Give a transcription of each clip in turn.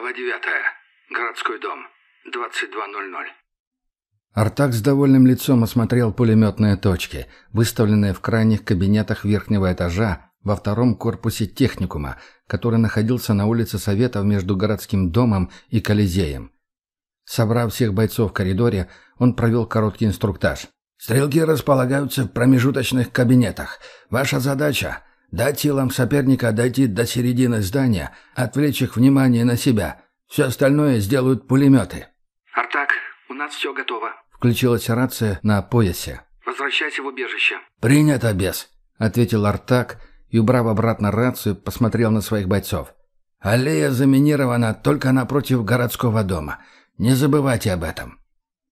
Глава 9. Городской дом. 22.00. Артак с довольным лицом осмотрел пулеметные точки, выставленные в крайних кабинетах верхнего этажа во втором корпусе техникума, который находился на улице Советов между городским домом и Колизеем. Собрав всех бойцов в коридоре, он провел короткий инструктаж. «Стрелки располагаются в промежуточных кабинетах. Ваша задача — дать силам соперника дойти до середины здания, отвлечь их внимание на себя. Все остальное сделают пулеметы». «Артак, у нас все готово. Включилась рация на поясе. Возвращайся в убежище». «Принято, бес», — ответил Артак и, убрав обратно рацию, посмотрел на своих бойцов. «Аллея заминирована только напротив городского дома. Не забывайте об этом».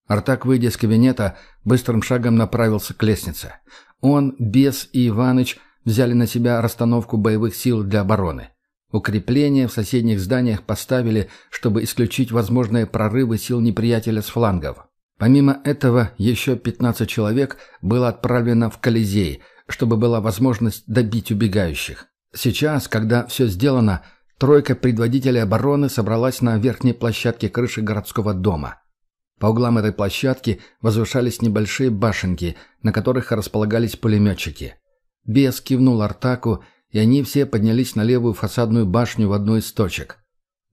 Артак, выйдя из кабинета, быстрым шагом направился к лестнице. Он, Бес и Иваныч взяли на себя расстановку боевых сил для обороны. Укрепления в соседних зданиях поставили, чтобы исключить возможные прорывы сил неприятеля с флангов. Помимо этого, еще 15 человек было отправлено в Колизей, чтобы была возможность добить убегающих. Сейчас, когда все сделано, тройка предводителей обороны собралась на верхней площадке крыши городского дома. По углам этой площадки возвышались небольшие башенки, на которых располагались пулеметчики. Бес кивнул Артаку, и они все поднялись на левую фасадную башню в одну из точек.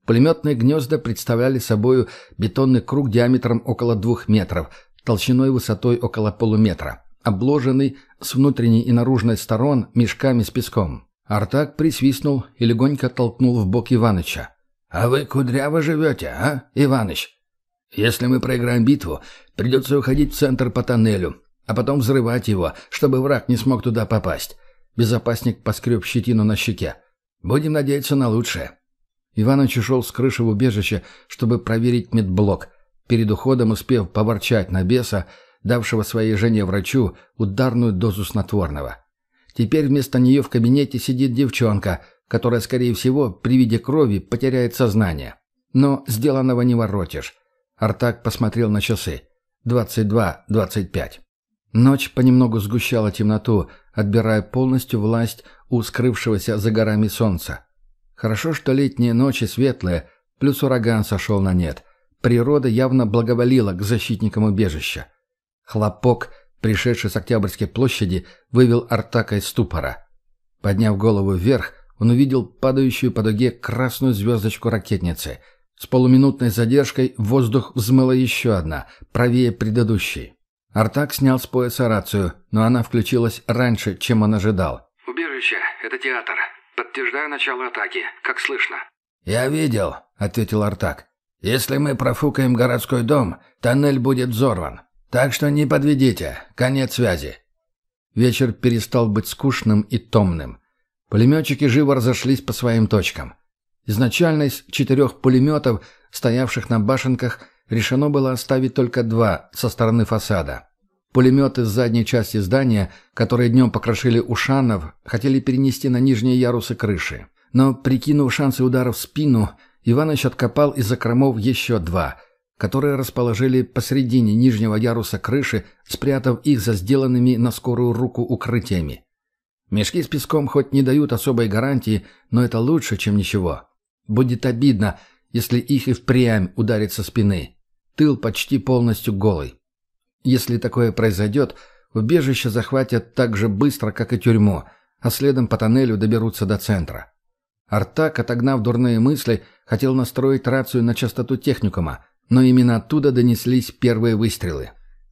Пулеметные гнезда представляли собою бетонный круг диаметром около двух метров, толщиной высотой около полуметра, обложенный с внутренней и наружной сторон мешками с песком. Артак присвистнул и легонько толкнул в бок Иваныча. «А вы кудряво живете, а, Иваныч? Если мы проиграем битву, придется уходить в центр по тоннелю, а потом взрывать его, чтобы враг не смог туда попасть. Безопасник поскреб щетину на щеке. Будем надеяться на лучшее. Иваныч ушел с крыши в убежище, чтобы проверить медблок, перед уходом успев поворчать на беса, давшего своей жене врачу ударную дозу снотворного. Теперь вместо нее в кабинете сидит девчонка, которая, скорее всего, при виде крови потеряет сознание. Но сделанного не воротишь. Артак посмотрел на часы. Двадцать два, двадцать пять. Ночь понемногу сгущала темноту, отбирая полностью власть у скрывшегося за горами солнца. Хорошо, что летние ночи светлые, плюс ураган сошел на нет. Природа явно благоволила к защитникам убежища. Хлопок, пришедший с Октябрьской площади, вывел Артака из ступора. Подняв голову вверх, он увидел падающую по дуге красную звездочку ракетницы — с полуминутной задержкой в воздух взмыла еще одна, правее предыдущей. Артак снял с пояса рацию, но она включилась раньше, чем он ожидал. «Убежище. Это театр. Подтверждаю начало атаки. Как слышно?» «Я видел», — ответил Артак. «Если мы профукаем городской дом, тоннель будет взорван. Так что не подведите. Конец связи». Вечер перестал быть скучным и томным. Пулеметчики живо разошлись по своим точкам. Изначально из четырех пулеметов, стоявших на башенках, решено было оставить только два со стороны фасада. Пулеметы с задней части здания, которые днем покрошили Ушанов, хотели перенести на нижние ярусы крыши. Но, прикинув шансы удара в спину, Иваныч откопал из закромов еще два, которые расположили посредине нижнего яруса крыши, спрятав их за сделанными на скорую руку укрытиями. Мешки с песком хоть не дают особой гарантии, но это лучше, чем ничего. Будет обидно, если их и впрямь ударит со спины. Тыл почти полностью голый. Если такое произойдет, убежище захватят так же быстро, как и тюрьму, а следом по тоннелю доберутся до центра. Артак, отогнав дурные мысли, хотел настроить рацию на частоту техникума, но именно оттуда донеслись первые выстрелы.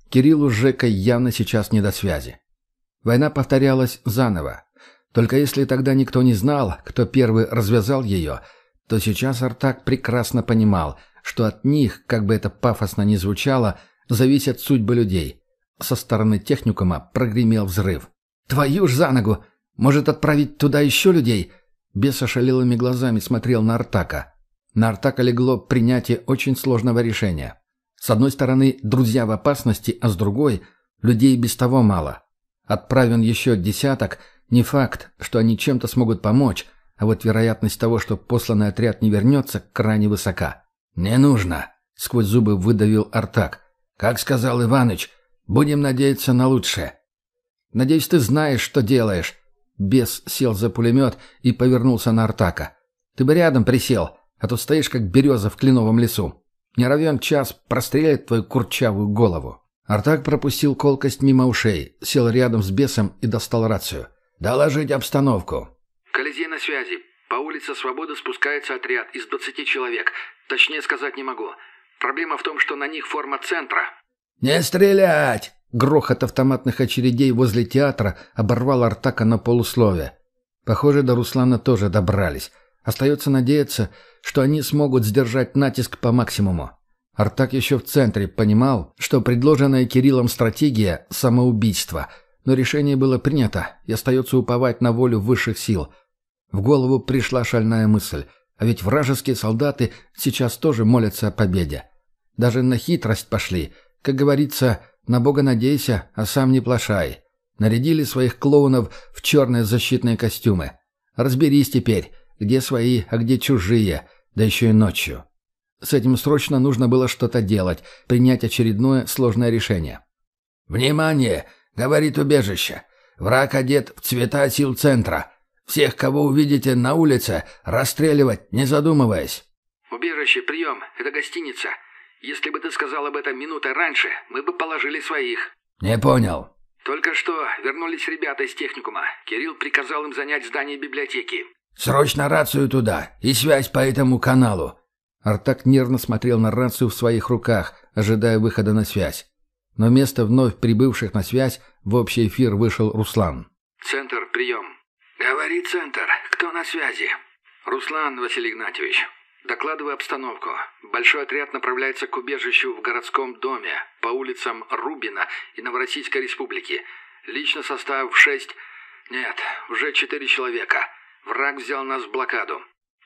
Кириллу с Жекой явно сейчас не до связи. Война повторялась заново. Только если тогда никто не знал, кто первый развязал ее – то сейчас Артак прекрасно понимал, что от них, как бы это пафосно ни звучало, зависят судьбы людей. Со стороны техникума прогремел взрыв. «Твою ж за ногу! Может отправить туда еще людей?» Бес ошалелыми глазами смотрел на Артака. На Артака легло принятие очень сложного решения. С одной стороны, друзья в опасности, а с другой – людей без того мало. Отправен еще десяток, не факт, что они чем-то смогут помочь, а вот вероятность того, что посланный отряд не вернется, крайне высока. «Не нужно», — сквозь зубы выдавил Артак. «Как сказал Иваныч, будем надеяться на лучшее». «Надеюсь, ты знаешь, что делаешь». Бес сел за пулемет и повернулся на Артака. «Ты бы рядом присел, а то стоишь как береза в кленовом лесу. Не равен час прострелит твою курчавую голову». Артак пропустил колкость мимо ушей, сел рядом с бесом и достал рацию. «Доложить обстановку». «Колизей на связи. По улице Свободы спускается отряд из 20 человек. Точнее сказать не могу. Проблема в том, что на них форма центра». «Не стрелять!» Грохот автоматных очередей возле театра оборвал Артака на полусловие. Похоже, до Руслана тоже добрались. Остается надеяться, что они смогут сдержать натиск по максимуму. Артак еще в центре понимал, что предложенная Кириллом стратегия – самоубийство, но решение было принято, и остается уповать на волю высших сил. В голову пришла шальная мысль, а ведь вражеские солдаты сейчас тоже молятся о победе. Даже на хитрость пошли. Как говорится, на Бога надейся, а сам не плашай. Нарядили своих клоунов в черные защитные костюмы. Разберись теперь, где свои, а где чужие, да еще и ночью. С этим срочно нужно было что-то делать, принять очередное сложное решение. «Внимание!» — говорит убежище. «Враг одет в цвета сил центра. Всех, кого увидите на улице, расстреливать, не задумываясь». «Убежище, прием. Это гостиница. Если бы ты сказал об этом минутой раньше, мы бы положили своих». «Не понял». «Только что вернулись ребята из техникума. Кирилл приказал им занять здание библиотеки». «Срочно рацию туда и связь по этому каналу. Артак нервно смотрел на рацию в своих руках, ожидая выхода на связь. Но вместо вновь прибывших на связь в общий эфир вышел Руслан. «Центр, прием». «Говори, Центр. Кто на связи?» «Руслан Василий Игнатьевич. Докладываю обстановку. Большой отряд направляется к убежищу в городском доме по улицам Рубина и Новороссийской республики. Лично состав шесть... Нет, уже четыре человека. Враг взял нас в блокаду.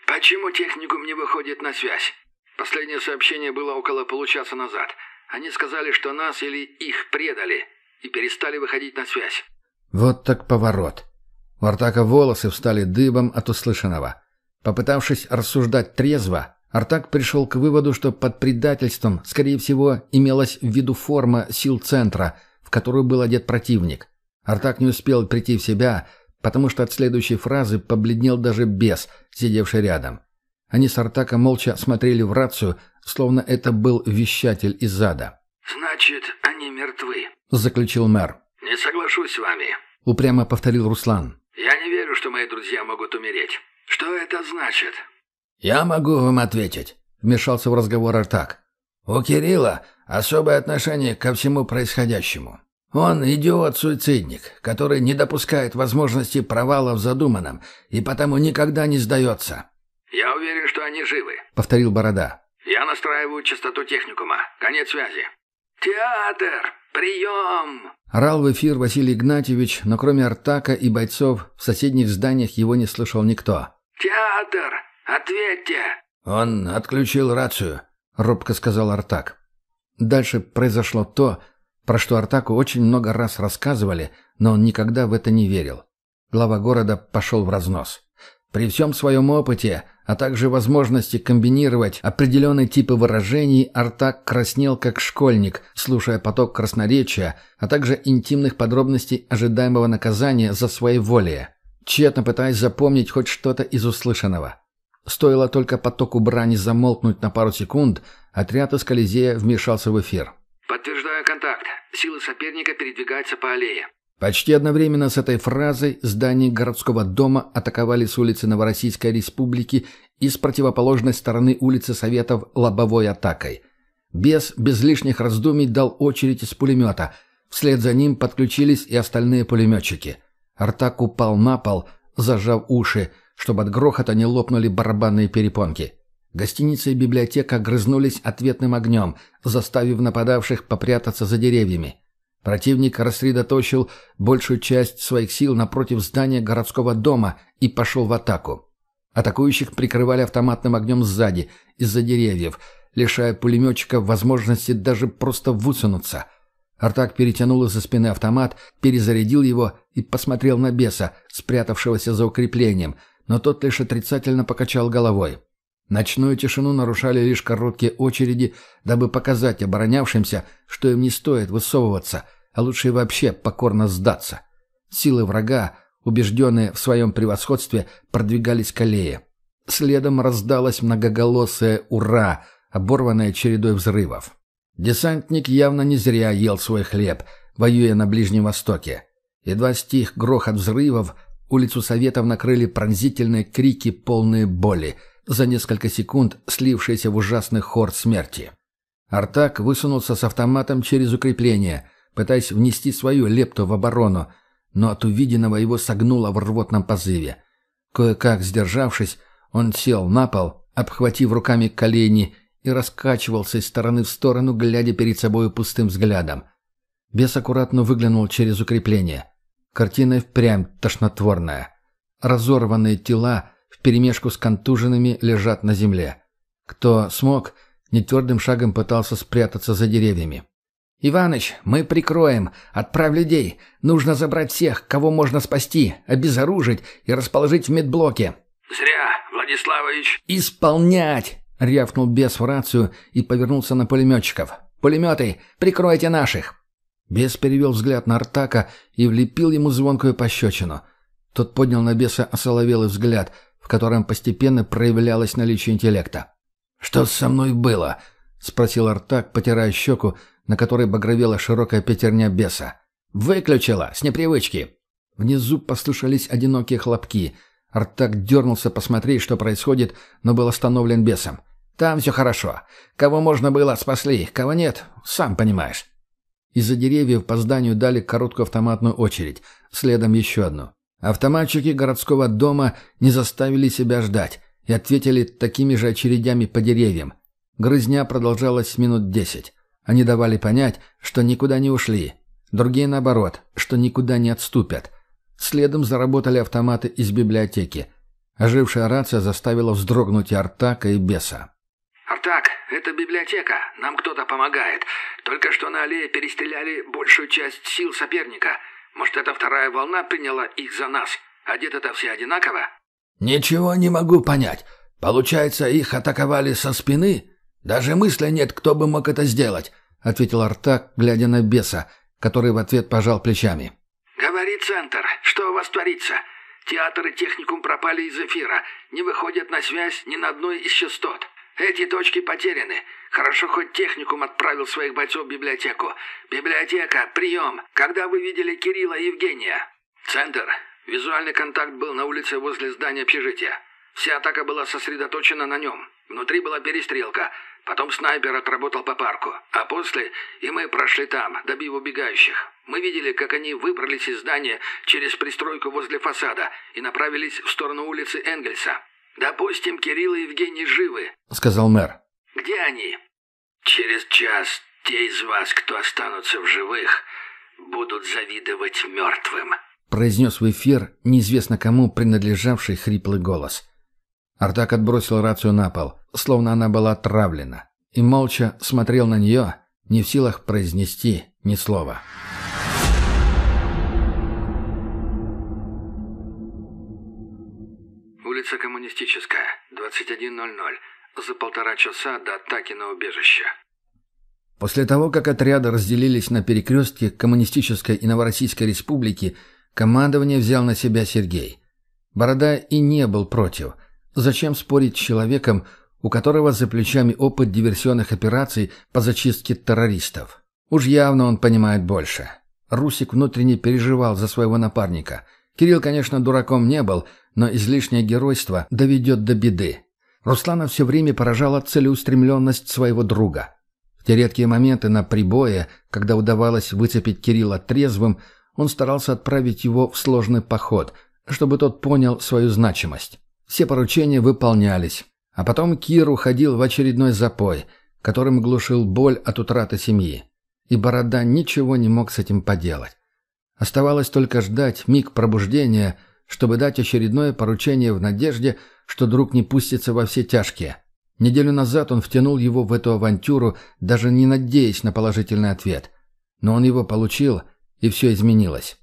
«Почему техникум не выходит на связь? Последнее сообщение было около получаса назад. Они сказали, что нас или их предали, и перестали выходить на связь». Вот так поворот. У Артака волосы встали дыбом от услышанного. Попытавшись рассуждать трезво, Артак пришел к выводу, что под предательством, скорее всего, имелась в виду форма сил центра, в которую был одет противник. Артак не успел прийти в себя, потому что от следующей фразы побледнел даже бес, сидевший рядом. Они с Артаком молча смотрели в рацию, словно это был вещатель из зада. «Значит, они мертвы», — заключил мэр. «Не соглашусь с вами», — упрямо повторил Руслан. «Я не верю, что мои друзья могут умереть. Что это значит?» «Я могу вам ответить», — вмешался в разговор Артак. «У Кирилла особое отношение ко всему происходящему. Он идиот-суицидник, который не допускает возможности провала в задуманном и потому никогда не сдается. «Я уверен, что они живы», — повторил Борода. «Я настраиваю частоту техникума. Конец связи». «Театр! Прием!» Орал в эфир Василий Игнатьевич, но кроме Артака и бойцов в соседних зданиях его не слышал никто. «Театр! Ответьте!» «Он отключил рацию», — робко сказал Артак. Дальше произошло то, про что Артаку очень много раз рассказывали, но он никогда в это не верил. Глава города пошел в разнос. При всем своем опыте, а также возможности комбинировать определенные типы выражений, Артак краснел как школьник, слушая поток красноречия, а также интимных подробностей ожидаемого наказания за своеволие, тщетно пытаясь запомнить хоть что-то из услышанного. Стоило только потоку брани замолкнуть на пару секунд, отряд из Колизея вмешался в эфир. «Подтверждаю контакт. Силы соперника передвигаются по аллее». Почти одновременно с этой фразой здание городского дома атаковали с улицы Новороссийской Республики и с противоположной стороны улицы Советов лобовой атакой. Без без лишних раздумий дал очередь из пулемета. Вслед за ним подключились и остальные пулеметчики. Артак упал на пол, зажав уши, чтобы от грохота не лопнули барабанные перепонки. Гостиница и библиотека грызнулись ответным огнем, заставив нападавших попрятаться за деревьями. Противник рассредоточил большую часть своих сил напротив здания городского дома и пошел в атаку. Атакующих прикрывали автоматным огнем сзади, из-за деревьев, лишая пулеметчиков возможности даже просто высунуться. Артак перетянул из-за спины автомат, перезарядил его и посмотрел на беса, спрятавшегося за укреплением, но тот лишь отрицательно покачал головой. Ночную тишину нарушали лишь короткие очереди, дабы показать оборонявшимся, что им не стоит высовываться, а лучше и вообще покорно сдаться. Силы врага, убежденные в своем превосходстве, продвигались к аллее. Следом раздалось многоголосое «Ура!», оборванное чередой взрывов. Десантник явно не зря ел свой хлеб, воюя на Ближнем Востоке. Едва стих грохот взрывов, улицу Советов накрыли пронзительные крики, полные боли, за несколько секунд слившиеся в ужасный хор смерти. Артак высунулся с автоматом через укрепление, пытаясь внести свою лепту в оборону, но от увиденного его согнуло в рвотном позыве. Кое-как сдержавшись, он сел на пол, обхватив руками колени и раскачивался из стороны в сторону, глядя перед собой пустым взглядом. Бес аккуратно выглянул через укрепление. Картина впрямь тошнотворная. Разорванные тела вперемешку с контуженными лежат на земле. Кто смог, нетвердым шагом пытался спрятаться за деревьями. «Иваныч, мы прикроем. Отправь людей. Нужно забрать всех, кого можно спасти, обезоружить и расположить в медблоке». «Зря, Владиславович». «Исполнять!» — рявкнул бес в рацию и повернулся на пулеметчиков. «Пулеметы, прикройте наших!» Бес перевел взгляд на Артака и влепил ему звонкую пощечину. Тот поднял на беса осоловелый взгляд, в котором постепенно проявлялось наличие интеллекта. «Что со мной было?» — спросил Артак, потирая щеку, на которой багровела широкая пятерня беса. «Выключила, с непривычки!» Внизу послышались одинокие хлопки. Артак дернулся посмотреть, что происходит, но был остановлен бесом. «Там все хорошо. Кого можно было, спасли. Кого нет, сам понимаешь». Из-за деревьев по зданию дали короткую автоматную очередь, следом еще одну. Автоматчики городского дома не заставили себя ждать и ответили такими же очередями по деревьям. Грызня продолжалась минут десять. Они давали понять, что никуда не ушли. Другие, наоборот, что никуда не отступят. Следом заработали автоматы из библиотеки. Ожившая рация заставила вздрогнуть и Артака, и Беса. «Артак, это библиотека. Нам кто-то помогает. Только что на аллее перестреляли большую часть сил соперника. Может, эта вторая волна приняла их за нас? Одеты-то все одинаково?» «Ничего не могу понять. Получается, их атаковали со спины? Даже мысли нет, кто бы мог это сделать», — ответил Артак, глядя на беса, который в ответ пожал плечами. «Говори, Центр, что у вас творится? Театр и техникум пропали из эфира, не выходят на связь ни на одной из частот. Эти точки потеряны. Хорошо, хоть техникум отправил своих бойцов в библиотеку. Библиотека, прием. Когда вы видели Кирилла и Евгения? Центр. Визуальный контакт был на улице возле здания общежития. Вся атака была сосредоточена на нем. Внутри была перестрелка. Потом снайпер отработал по парку. А после и мы прошли там, добив убегающих. Мы видели, как они выбрались из здания через пристройку возле фасада и направились в сторону улицы Энгельса. «Допустим, Кирилл и Евгений живы», — сказал мэр. «Где они?» «Через час те из вас, кто останутся в живых, будут завидовать мертвым», — произнес в эфир неизвестно кому принадлежавший хриплый голос. Артак отбросил рацию на пол, словно она была отравлена, и молча смотрел на нее, не в силах произнести ни слова. Улица Коммунистическая, 21.00. За полтора часа до атаки на убежище. После того, как отряды разделились на перекрестке Коммунистической и Новороссийской республики, командование взял на себя Сергей. Борода и не был против. Зачем спорить с человеком, у которого за плечами опыт диверсионных операций по зачистке террористов? Уж явно он понимает больше. Русик внутренне переживал за своего напарника. Кирилл, конечно, дураком не был, но излишнее геройство доведет до беды. Руслана все время поражала целеустремленность своего друга. В те редкие моменты на прибое, когда удавалось выцепить Кирилла трезвым, он старался отправить его в сложный поход, чтобы тот понял свою значимость. Все поручения выполнялись. А потом Кир уходил в очередной запой, которым глушил боль от утраты семьи. И Борода ничего не мог с этим поделать. Оставалось только ждать миг пробуждения – чтобы дать очередное поручение в надежде, что друг не пустится во все тяжкие. Неделю назад он втянул его в эту авантюру, даже не надеясь на положительный ответ. Но он его получил, и все изменилось.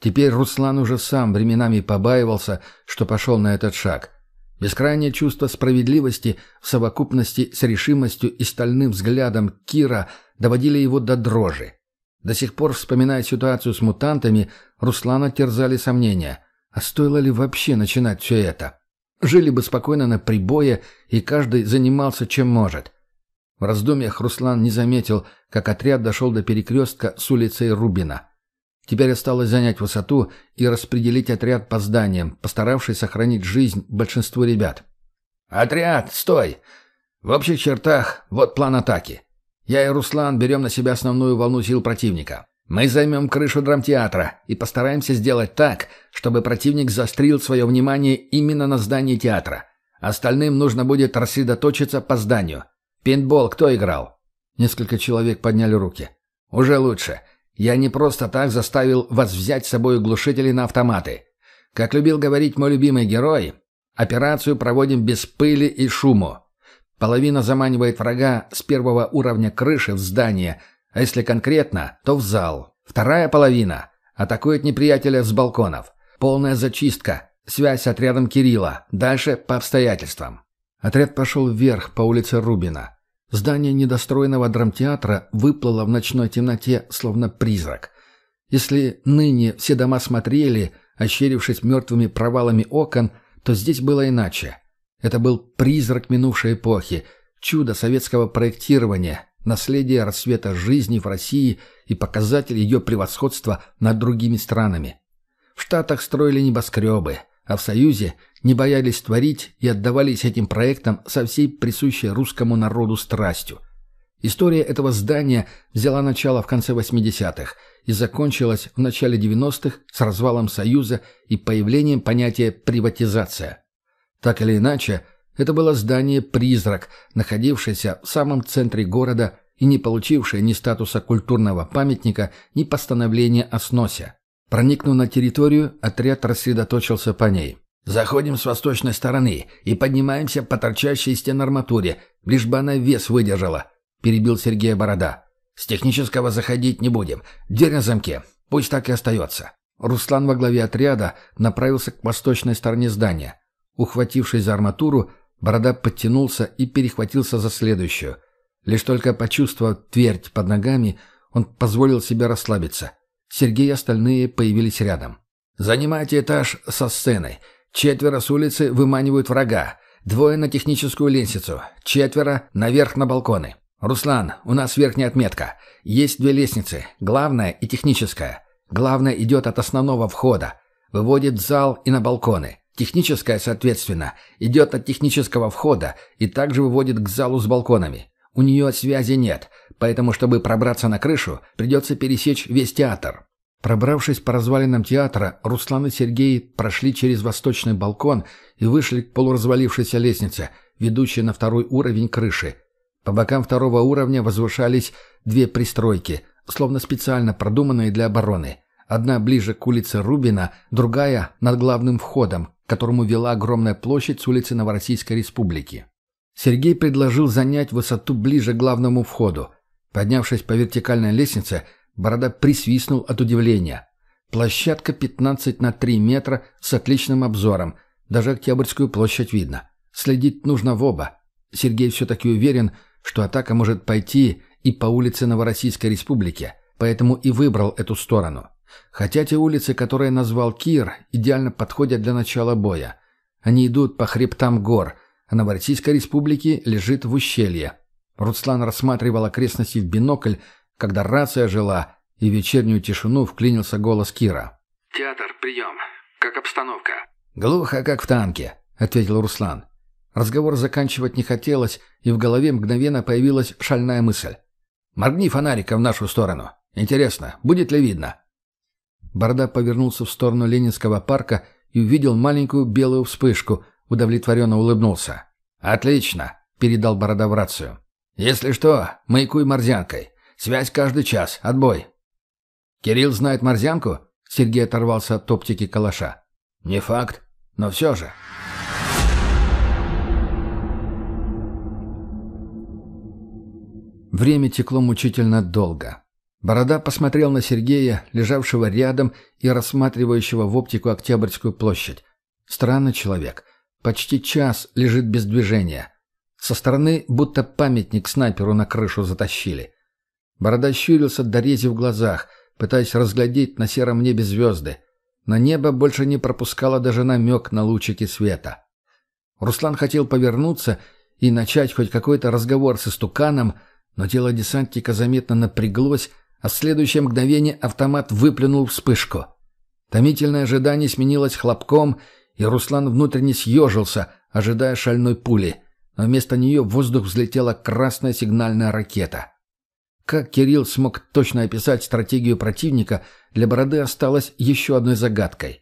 Теперь Руслан уже сам временами побаивался, что пошел на этот шаг. Бескрайнее чувство справедливости в совокупности с решимостью и стальным взглядом Кира доводили его до дрожи. До сих пор, вспоминая ситуацию с мутантами, Руслана терзали сомнения – а стоило ли вообще начинать все это? Жили бы спокойно на прибое, и каждый занимался чем может. В раздумьях Руслан не заметил, как отряд дошел до перекрестка с улицей Рубина. Теперь осталось занять высоту и распределить отряд по зданиям, постаравшись сохранить жизнь большинству ребят. «Отряд, стой! В общих чертах вот план атаки. Я и Руслан берем на себя основную волну сил противника. Мы займем крышу драмтеатра и постараемся сделать так, чтобы противник заострил свое внимание именно на здании театра. Остальным нужно будет рассредоточиться по зданию. Пейнтбол кто играл?» Несколько человек подняли руки. «Уже лучше. Я не просто так заставил вас взять с собой глушители на автоматы. Как любил говорить мой любимый герой, операцию проводим без пыли и шуму. Половина заманивает врага с первого уровня крыши в здание, а если конкретно, то в зал. Вторая половина атакует неприятеля с балконов. Полная зачистка, связь с отрядом Кирилла, дальше по обстоятельствам. Отряд пошел вверх по улице Рубина. Здание недостроенного драмтеатра выплыло в ночной темноте, словно призрак. Если ныне все дома смотрели, ощерившись мертвыми провалами окон, то здесь было иначе. Это был призрак минувшей эпохи, чудо советского проектирования, наследие рассвета жизни в России и показатель ее превосходства над другими странами. В Штатах строили небоскребы, а в Союзе не боялись творить и отдавались этим проектам со всей присущей русскому народу страстью. История этого здания взяла начало в конце 80-х и закончилась в начале 90-х с развалом Союза и появлением понятия «приватизация». Так или иначе, это было здание-призрак, находившееся в самом центре города и не получившее ни статуса культурного памятника, ни постановления о сносе. Проникнув на территорию, отряд рассредоточился по ней. «Заходим с восточной стороны и поднимаемся по торчащей стен арматуре, лишь бы она вес выдержала», — перебил Сергея Борода. «С технического заходить не будем. Дверь на замке. Пусть так и остается». Руслан во главе отряда направился к восточной стороне здания. Ухватившись за арматуру, Борода подтянулся и перехватился за следующую. Лишь только почувствовав твердь под ногами, он позволил себе расслабиться. Сергей и остальные появились рядом. «Занимайте этаж со сценой. Четверо с улицы выманивают врага. Двое на техническую лестницу. Четверо наверх на балконы. Руслан, у нас верхняя отметка. Есть две лестницы. Главная и техническая. Главная идет от основного входа. Выводит в зал и на балконы. Техническая, соответственно, идет от технического входа и также выводит к залу с балконами. У нее связи нет, поэтому, чтобы пробраться на крышу, придется пересечь весь театр. Пробравшись по развалинам театра, Руслан и Сергей прошли через восточный балкон и вышли к полуразвалившейся лестнице, ведущей на второй уровень крыши. По бокам второго уровня возвышались две пристройки, словно специально продуманные для обороны. Одна ближе к улице Рубина, другая над главным входом, к которому вела огромная площадь с улицы Новороссийской Республики. Сергей предложил занять высоту ближе к главному входу. Поднявшись по вертикальной лестнице, Борода присвистнул от удивления. Площадка 15 на 3 метра с отличным обзором. Даже Октябрьскую площадь видно. Следить нужно в оба. Сергей все-таки уверен, что атака может пойти и по улице Новороссийской Республики, поэтому и выбрал эту сторону. Хотя те улицы, которые назвал Кир, идеально подходят для начала боя. Они идут по хребтам гор – а Новороссийской республики лежит в ущелье. Руслан рассматривал окрестности в бинокль, когда рация жила, и в вечернюю тишину вклинился голос Кира. «Театр, прием. Как обстановка?» «Глухо, как в танке», — ответил Руслан. Разговор заканчивать не хотелось, и в голове мгновенно появилась шальная мысль. «Моргни фонариком в нашу сторону. Интересно, будет ли видно?» Борода повернулся в сторону Ленинского парка и увидел маленькую белую вспышку, Удовлетворенно улыбнулся. «Отлично», — передал Борода в рацию. «Если что, маякуй морзянкой. Связь каждый час. Отбой». «Кирилл знает морзянку?» Сергей оторвался от оптики калаша. «Не факт, но все же». Время текло мучительно долго. Борода посмотрел на Сергея, лежавшего рядом и рассматривающего в оптику Октябрьскую площадь. Странный человек. Почти час лежит без движения. Со стороны будто памятник снайперу на крышу затащили. Борода щурился до рези в глазах, пытаясь разглядеть на сером небе звезды. Но небо больше не пропускало даже намек на лучики света. Руслан хотел повернуться и начать хоть какой-то разговор с истуканом, но тело десантника заметно напряглось, а в следующее мгновение автомат выплюнул вспышку. Томительное ожидание сменилось хлопком, и Руслан внутренне съежился, ожидая шальной пули, но вместо нее в воздух взлетела красная сигнальная ракета. Как Кирилл смог точно описать стратегию противника, для Бороды осталось еще одной загадкой.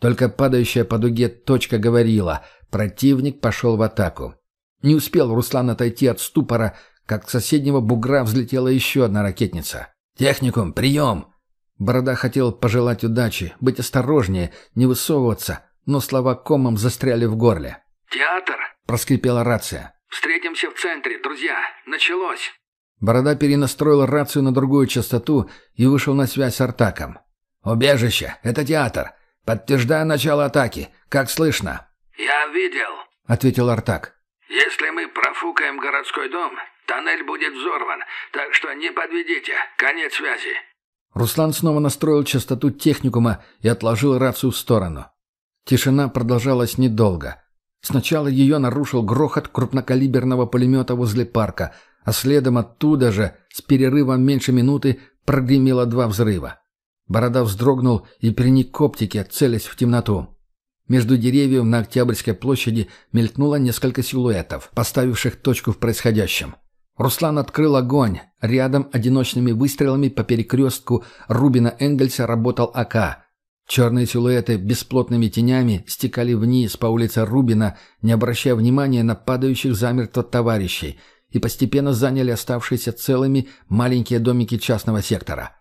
Только падающая по дуге точка говорила «противник пошел в атаку». Не успел Руслан отойти от ступора, как с соседнего бугра взлетела еще одна ракетница. «Техникум, прием!» Борода хотел пожелать удачи, быть осторожнее, не высовываться, но слова комом застряли в горле. «Театр!» — проскрипела рация. «Встретимся в центре, друзья! Началось!» Борода перенастроил рацию на другую частоту и вышел на связь с Артаком. «Убежище! Это театр! Подтверждаю начало атаки! Как слышно?» «Я видел», — ответил Артак. «Если мы профукаем городской дом, тоннель будет взорван, так что не подведите. Конец связи». Руслан снова настроил частоту техникума и отложил рацию в сторону. Тишина продолжалась недолго. Сначала ее нарушил грохот крупнокалиберного пулемета возле парка, а следом оттуда же, с перерывом меньше минуты, прогремело два взрыва. Борода вздрогнул и приник к оптике, целясь в темноту. Между деревьев на Октябрьской площади мелькнуло несколько силуэтов, поставивших точку в происходящем. Руслан открыл огонь. Рядом одиночными выстрелами по перекрестку Рубина Энгельса работал АК. Черные силуэты бесплотными тенями стекали вниз по улице Рубина, не обращая внимания на падающих замертво товарищей, и постепенно заняли оставшиеся целыми маленькие домики частного сектора.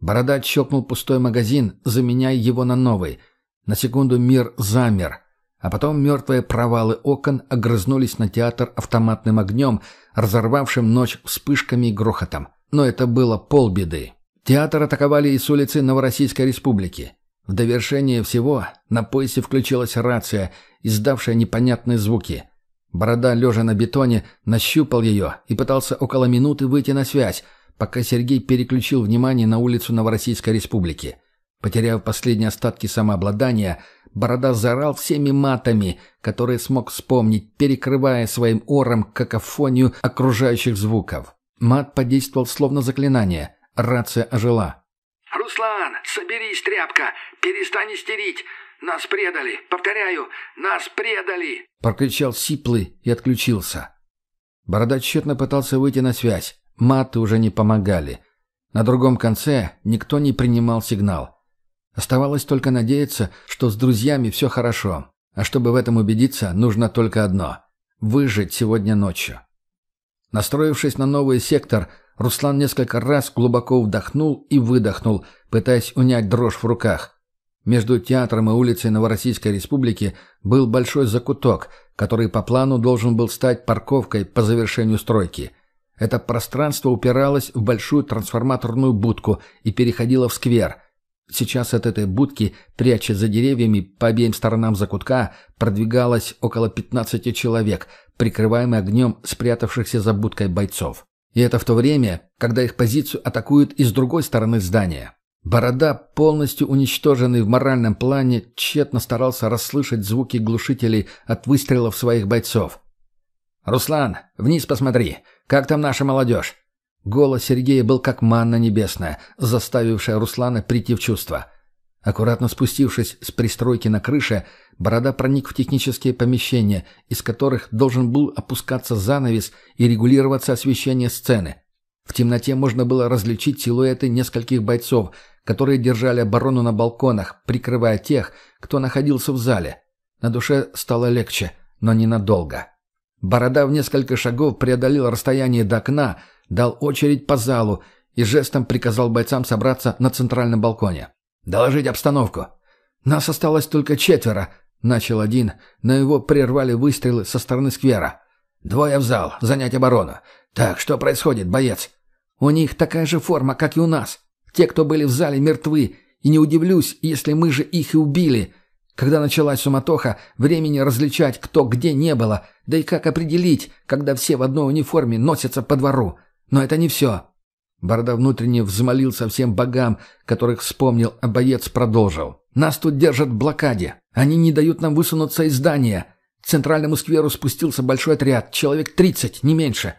Борода щелкнул пустой магазин, заменяя его на новый. На секунду мир замер, а потом мертвые провалы окон огрызнулись на театр автоматным огнем, разорвавшим ночь вспышками и грохотом. Но это было полбеды. Театр атаковали и с улицы Новороссийской Республики. В довершение всего на поясе включилась рация, издавшая непонятные звуки. Борода, лежа на бетоне, нащупал ее и пытался около минуты выйти на связь, пока Сергей переключил внимание на улицу Новороссийской Республики. Потеряв последние остатки самообладания, Борода заорал всеми матами, которые смог вспомнить, перекрывая своим ором какофонию окружающих звуков. Мат подействовал словно заклинание. Рация ожила. «Руслан, соберись, тряпка! Перестань истерить! Нас предали! Повторяю, нас предали!» Прокричал Сиплый и отключился. Борода тщетно пытался выйти на связь. Маты уже не помогали. На другом конце никто не принимал сигнал. Оставалось только надеяться, что с друзьями все хорошо. А чтобы в этом убедиться, нужно только одно – выжить сегодня ночью. Настроившись на новый сектор, Руслан несколько раз глубоко вдохнул и выдохнул, пытаясь унять дрожь в руках. Между театром и улицей Новороссийской Республики был большой закуток, который по плану должен был стать парковкой по завершению стройки – это пространство упиралось в большую трансформаторную будку и переходило в сквер. Сейчас от этой будки, прячась за деревьями по обеим сторонам закутка, продвигалось около 15 человек, прикрываемые огнем спрятавшихся за будкой бойцов. И это в то время, когда их позицию атакуют и с другой стороны здания. Борода, полностью уничтоженный в моральном плане, тщетно старался расслышать звуки глушителей от выстрелов своих бойцов. «Руслан, вниз посмотри!» Как там наша молодежь?» Голос Сергея был как манна небесная, заставившая Руслана прийти в чувство. Аккуратно спустившись с пристройки на крыше, Борода проник в технические помещения, из которых должен был опускаться занавес и регулироваться освещение сцены. В темноте можно было различить силуэты нескольких бойцов, которые держали оборону на балконах, прикрывая тех, кто находился в зале. На душе стало легче, но ненадолго. Борода в несколько шагов преодолел расстояние до окна, дал очередь по залу и жестом приказал бойцам собраться на центральном балконе. «Доложить обстановку». «Нас осталось только четверо», — начал один, но его прервали выстрелы со стороны сквера. «Двое в зал, занять оборону. Так, что происходит, боец?» «У них такая же форма, как и у нас. Те, кто были в зале, мертвы, и не удивлюсь, если мы же их и убили», когда началась суматоха, времени различать, кто где не было, да и как определить, когда все в одной униформе носятся по двору. Но это не все. Барда внутренне взмолился всем богам, которых вспомнил, а боец продолжил. «Нас тут держат в блокаде. Они не дают нам высунуться из здания. К центральному скверу спустился большой отряд, человек тридцать, не меньше.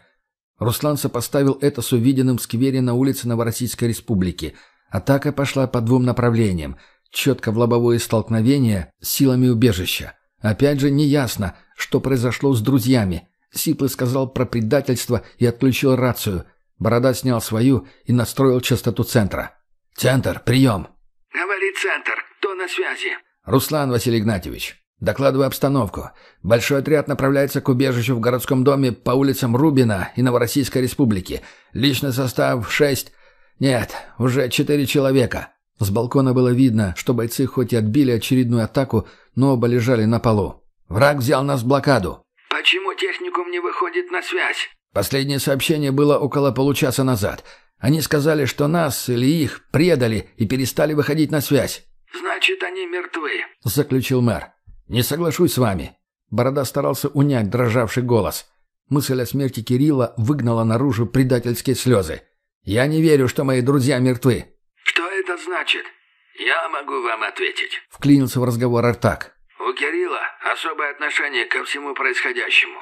Руслан сопоставил это с увиденным в сквере на улице Новороссийской Республики. Атака пошла по двум направлениям. Четко в лобовое столкновение с силами убежища. Опять же, неясно, что произошло с друзьями. Сиплый сказал про предательство и отключил рацию. Борода снял свою и настроил частоту центра. «Центр, прием!» «Говорит центр. Кто на связи?» «Руслан Василий Игнатьевич. Докладываю обстановку. Большой отряд направляется к убежищу в городском доме по улицам Рубина и Новороссийской Республики. Личный состав шесть... Нет, уже четыре человека». С балкона было видно, что бойцы хоть и отбили очередную атаку, но оба лежали на полу. «Враг взял нас в блокаду». «Почему техникум не выходит на связь?» Последнее сообщение было около получаса назад. Они сказали, что нас или их предали и перестали выходить на связь. «Значит, они мертвы», — заключил мэр. «Не соглашусь с вами». Борода старался унять дрожавший голос. Мысль о смерти Кирилла выгнала наружу предательские слезы. «Я не верю, что мои друзья мертвы». «Что это значит?» «Я могу вам ответить», — вклинился в разговор Артак. «У Кирилла особое отношение ко всему происходящему.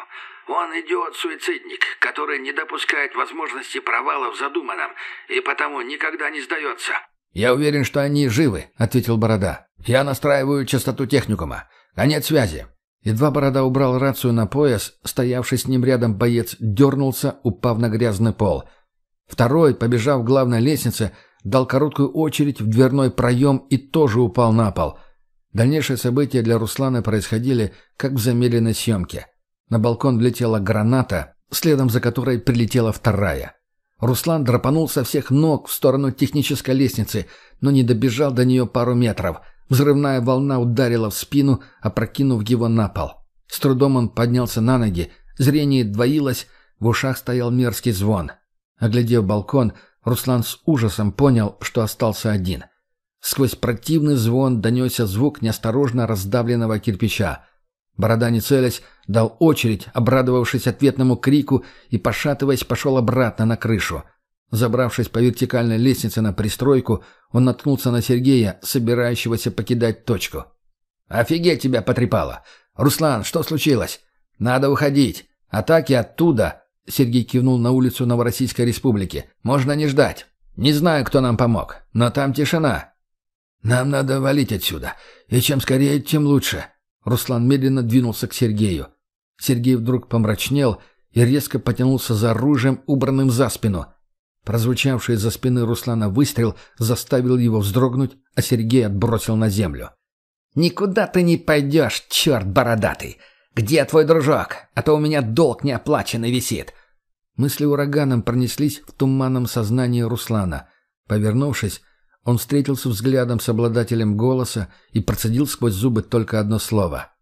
Он идиот-суицидник, который не допускает возможности провала в задуманном и потому никогда не сдается». «Я уверен, что они живы», — ответил Борода. «Я настраиваю частоту техникума. Конец связи». Едва Борода убрал рацию на пояс, стоявший с ним рядом боец дернулся, упав на грязный пол. Второй, побежав к главной лестнице, дал короткую очередь в дверной проем и тоже упал на пол. Дальнейшие события для Руслана происходили, как в замедленной съемке. На балкон влетела граната, следом за которой прилетела вторая. Руслан драпанул со всех ног в сторону технической лестницы, но не добежал до нее пару метров. Взрывная волна ударила в спину, опрокинув его на пол. С трудом он поднялся на ноги, зрение двоилось, в ушах стоял мерзкий звон. Оглядев балкон, Руслан с ужасом понял, что остался один. Сквозь противный звон донесся звук неосторожно раздавленного кирпича. Борода, не целясь, дал очередь, обрадовавшись ответному крику, и, пошатываясь, пошел обратно на крышу. Забравшись по вертикальной лестнице на пристройку, он наткнулся на Сергея, собирающегося покидать точку. «Офигеть тебя потрепало! Руслан, что случилось? Надо уходить! Атаки оттуда!» Сергей кивнул на улицу Новороссийской Республики. «Можно не ждать. Не знаю, кто нам помог, но там тишина». «Нам надо валить отсюда, и чем скорее, тем лучше», Руслан медленно двинулся к Сергею. Сергей вдруг помрачнел и резко потянулся за оружием, убранным за спину. Прозвучавший за спины Руслана выстрел заставил его вздрогнуть, а Сергей отбросил на землю. «Никуда ты не пойдешь, черт бородатый! Где твой дружок? А то у меня долг неоплаченный висит!» Мысли ураганом пронеслись в туманном сознании Руслана. Повернувшись, он встретился взглядом с обладателем голоса и процедил сквозь зубы только одно слово.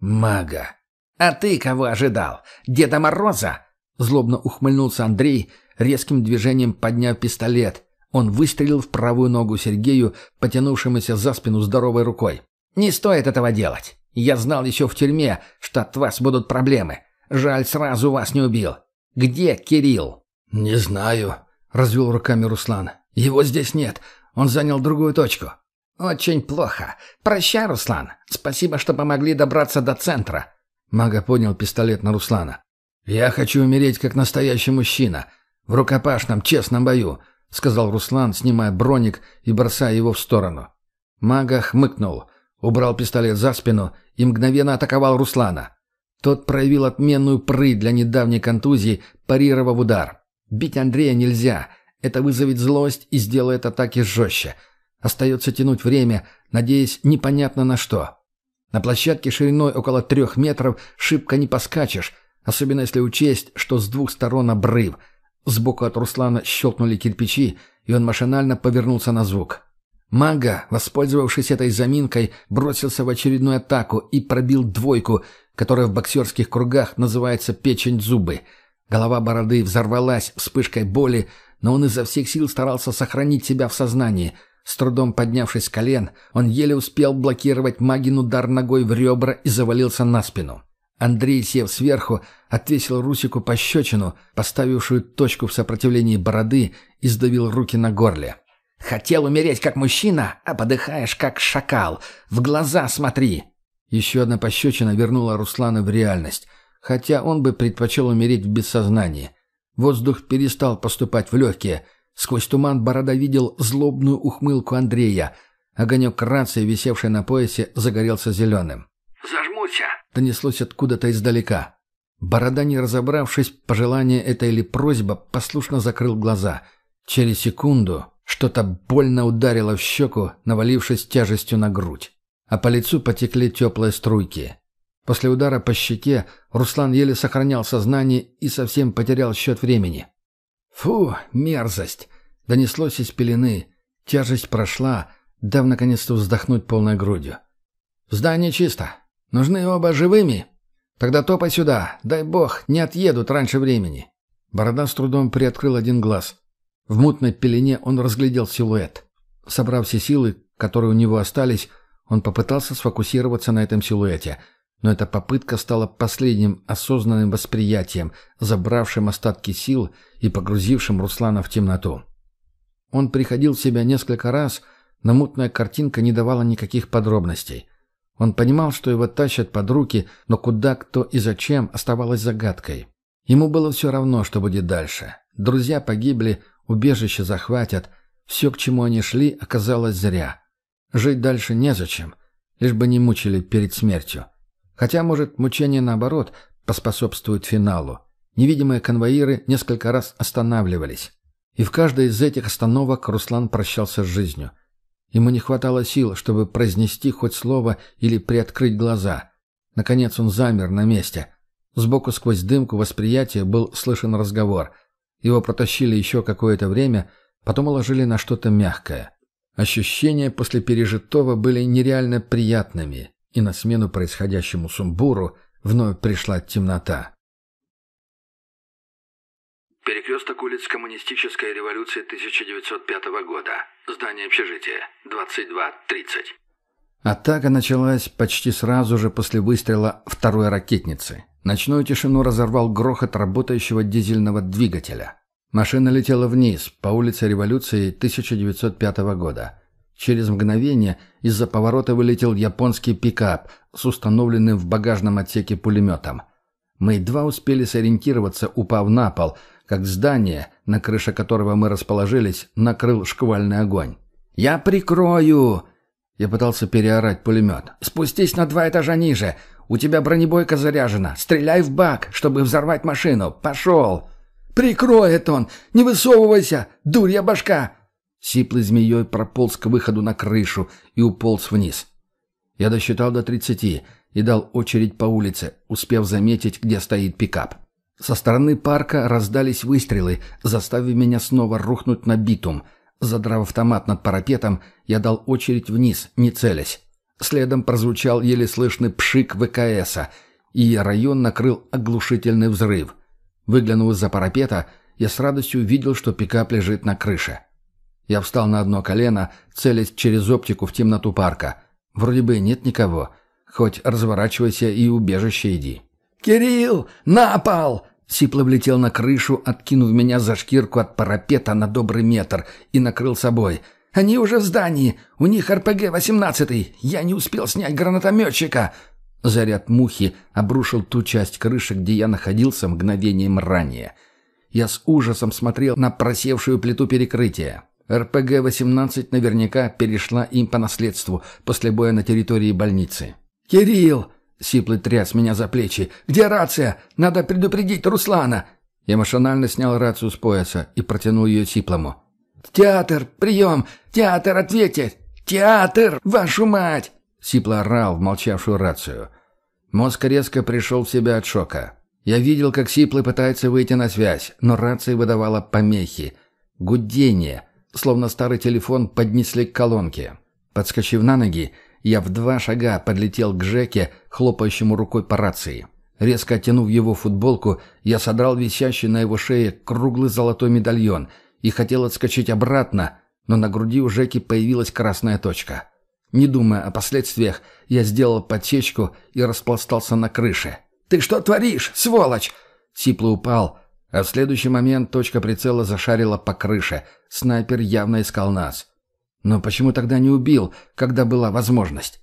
«Мага». «А ты кого ожидал? Деда Мороза?» Злобно ухмыльнулся Андрей, резким движением подняв пистолет. Он выстрелил в правую ногу Сергею, потянувшемуся за спину здоровой рукой. «Не стоит этого делать. Я знал еще в тюрьме, что от вас будут проблемы. Жаль, сразу вас не убил. Где Кирилл?» «Не знаю», — развел руками Руслан. «Его здесь нет. Он занял другую точку. «Очень плохо. Прощай, Руслан. Спасибо, что помогли добраться до центра». Мага поднял пистолет на Руслана. «Я хочу умереть, как настоящий мужчина. В рукопашном, честном бою», — сказал Руслан, снимая броник и бросая его в сторону. Мага хмыкнул, убрал пистолет за спину и мгновенно атаковал Руслана. Тот проявил отменную прыть для недавней контузии, парировав удар. Бить Андрея нельзя — это вызовет злость и сделает атаки жестче. Остается тянуть время, надеясь непонятно на что. На площадке шириной около трех метров шибко не поскачешь, особенно если учесть, что с двух сторон обрыв. Сбоку от Руслана щелкнули кирпичи, и он машинально повернулся на звук. Мага, воспользовавшись этой заминкой, бросился в очередную атаку и пробил двойку, которая в боксерских кругах называется печень зубы. Голова бороды взорвалась вспышкой боли, но он изо всех сил старался сохранить себя в сознании. С трудом поднявшись с колен, он еле успел блокировать магин удар ногой в ребра и завалился на спину. Андрей, сев сверху, отвесил Русику пощечину, поставившую точку в сопротивлении бороды, и сдавил руки на горле. «Хотел умереть как мужчина, а подыхаешь как шакал. В глаза смотри!» Еще одна пощечина вернула Руслана в реальность, хотя он бы предпочел умереть в бессознании. Воздух перестал поступать в легкие. Сквозь туман Борода видел злобную ухмылку Андрея. Огонек рации, висевший на поясе, загорелся зеленым. «Зажмурься!» — донеслось откуда-то издалека. Борода, не разобравшись, пожелание это или просьба, послушно закрыл глаза. Через секунду что-то больно ударило в щеку, навалившись тяжестью на грудь. А по лицу потекли теплые струйки. После удара по щеке Руслан еле сохранял сознание и совсем потерял счет времени. «Фу, мерзость!» — донеслось из пелены. Тяжесть прошла, дав наконец-то вздохнуть полной грудью. «В здании чисто. Нужны оба живыми? Тогда топай сюда. Дай бог, не отъедут раньше времени». Борода с трудом приоткрыл один глаз. В мутной пелене он разглядел силуэт. Собрав все силы, которые у него остались, он попытался сфокусироваться на этом силуэте — но эта попытка стала последним осознанным восприятием, забравшим остатки сил и погрузившим Руслана в темноту. Он приходил в себя несколько раз, но мутная картинка не давала никаких подробностей. Он понимал, что его тащат под руки, но куда, кто и зачем оставалось загадкой. Ему было все равно, что будет дальше. Друзья погибли, убежище захватят. Все, к чему они шли, оказалось зря. Жить дальше незачем, лишь бы не мучили перед смертью. Хотя, может, мучение, наоборот, поспособствует финалу. Невидимые конвоиры несколько раз останавливались. И в каждой из этих остановок Руслан прощался с жизнью. Ему не хватало сил, чтобы произнести хоть слово или приоткрыть глаза. Наконец он замер на месте. Сбоку сквозь дымку восприятия был слышен разговор. Его протащили еще какое-то время, потом уложили на что-то мягкое. Ощущения после пережитого были нереально приятными, и на смену происходящему сумбуру вновь пришла темнота. Перекресток улиц Коммунистической революции 1905 года. Здание общежития. 22.30. Атака началась почти сразу же после выстрела второй ракетницы. Ночную тишину разорвал грохот работающего дизельного двигателя. Машина летела вниз по улице Революции 1905 года. Через мгновение из-за поворота вылетел японский пикап с установленным в багажном отсеке пулеметом. Мы едва успели сориентироваться, упав на пол, как здание, на крыше которого мы расположились, накрыл шквальный огонь. «Я прикрою!» Я пытался переорать пулемет. «Спустись на два этажа ниже! У тебя бронебойка заряжена! Стреляй в бак, чтобы взорвать машину! Пошел!» «Прикроет он! Не высовывайся! Дурья башка!» Сиплый змеей прополз к выходу на крышу и уполз вниз. Я досчитал до тридцати и дал очередь по улице, успев заметить, где стоит пикап. Со стороны парка раздались выстрелы, заставив меня снова рухнуть на битум. Задрав автомат над парапетом, я дал очередь вниз, не целясь. Следом прозвучал еле слышный пшик ВКСа, и район накрыл оглушительный взрыв. Выглянув из-за парапета, я с радостью увидел, что пикап лежит на крыше. Я встал на одно колено, целясь через оптику в темноту парка. Вроде бы нет никого. Хоть разворачивайся и убежище иди. «Кирилл! На пол!» Сипло влетел на крышу, откинув меня за шкирку от парапета на добрый метр и накрыл собой. «Они уже в здании! У них РПГ-18! Я не успел снять гранатометчика!» Заряд мухи обрушил ту часть крыши, где я находился мгновением ранее. Я с ужасом смотрел на просевшую плиту перекрытия. РПГ-18 наверняка перешла им по наследству после боя на территории больницы. «Кирилл!» — Сиплый тряс меня за плечи. «Где рация? Надо предупредить Руслана!» Я машинально снял рацию с пояса и протянул ее Сиплому. «Театр! Прием! Театр, ответьте! Театр! Вашу мать!» Сипло орал в молчавшую рацию. Мозг резко пришел в себя от шока. Я видел, как Сиплый пытается выйти на связь, но рация выдавала помехи. Гудение — словно старый телефон, поднесли к колонке. Подскочив на ноги, я в два шага подлетел к Жеке, хлопающему рукой по рации. Резко оттянув его футболку, я содрал висящий на его шее круглый золотой медальон и хотел отскочить обратно, но на груди у Жеки появилась красная точка. Не думая о последствиях, я сделал подсечку и распластался на крыше. «Ты что творишь, сволочь?» Сипло упал, а в следующий момент точка прицела зашарила по крыше. Снайпер явно искал нас. Но почему тогда не убил, когда была возможность?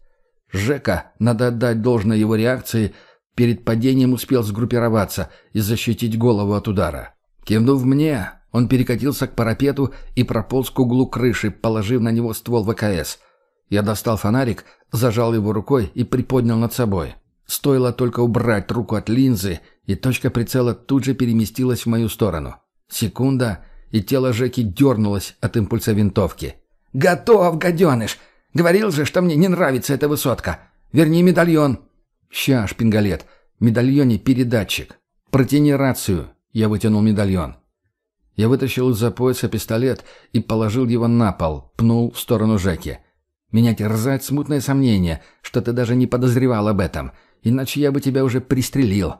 Жека, надо отдать должное его реакции, перед падением успел сгруппироваться и защитить голову от удара. Кивнув мне, он перекатился к парапету и прополз к углу крыши, положив на него ствол ВКС. Я достал фонарик, зажал его рукой и приподнял над собой. Стоило только убрать руку от линзы, и точка прицела тут же переместилась в мою сторону. Секунда, и тело Жеки дернулось от импульса винтовки. «Готов, гаденыш! Говорил же, что мне не нравится эта высотка. Верни медальон!» «Ща, шпингалет. В медальоне передатчик. Протяни рацию». Я вытянул медальон. Я вытащил из-за пояса пистолет и положил его на пол, пнул в сторону Жеки. Меня терзает смутное сомнение, что ты даже не подозревал об этом, иначе я бы тебя уже пристрелил.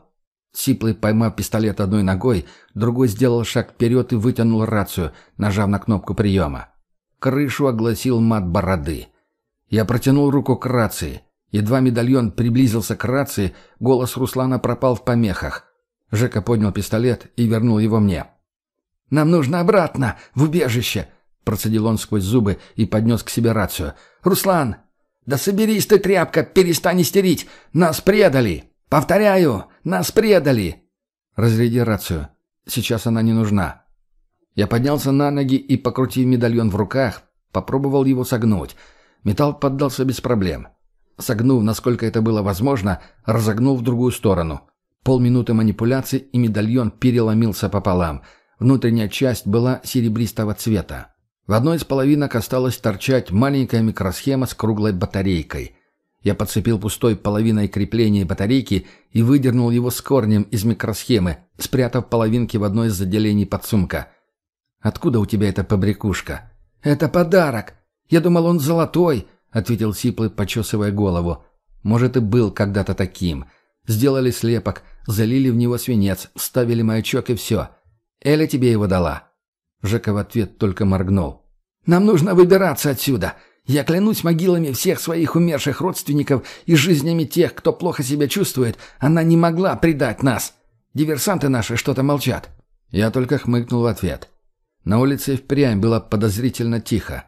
Сиплый, поймав пистолет одной ногой, другой сделал шаг вперед и вытянул рацию, нажав на кнопку приема. Крышу огласил мат бороды. Я протянул руку к рации. Едва медальон приблизился к рации, голос Руслана пропал в помехах. Жека поднял пистолет и вернул его мне. «Нам нужно обратно, в убежище!» Процедил он сквозь зубы и поднес к себе рацию. «Руслан! Да соберись ты, тряпка, перестань истерить! Нас предали! Повторяю, нас предали!» «Разряди рацию. Сейчас она не нужна». Я поднялся на ноги и, покрутив медальон в руках, попробовал его согнуть. Металл поддался без проблем. Согнув, насколько это было возможно, разогнул в другую сторону. Полминуты манипуляций, и медальон переломился пополам. Внутренняя часть была серебристого цвета. В одной из половинок осталась торчать маленькая микросхема с круглой батарейкой. Я подцепил пустой половиной крепления батарейки и выдернул его с корнем из микросхемы, спрятав половинки в одной из отделений подсумка. «Откуда у тебя эта побрякушка?» «Это подарок. Я думал, он золотой», — ответил Сиплый, почесывая голову. «Может, и был когда-то таким. Сделали слепок, залили в него свинец, вставили маячок и все. Эля тебе его дала». Жека в ответ только моргнул. «Нам нужно выбираться отсюда. Я клянусь могилами всех своих умерших родственников и жизнями тех, кто плохо себя чувствует. Она не могла предать нас. Диверсанты наши что-то молчат». Я только хмыкнул в ответ. На улице впрямь было подозрительно тихо.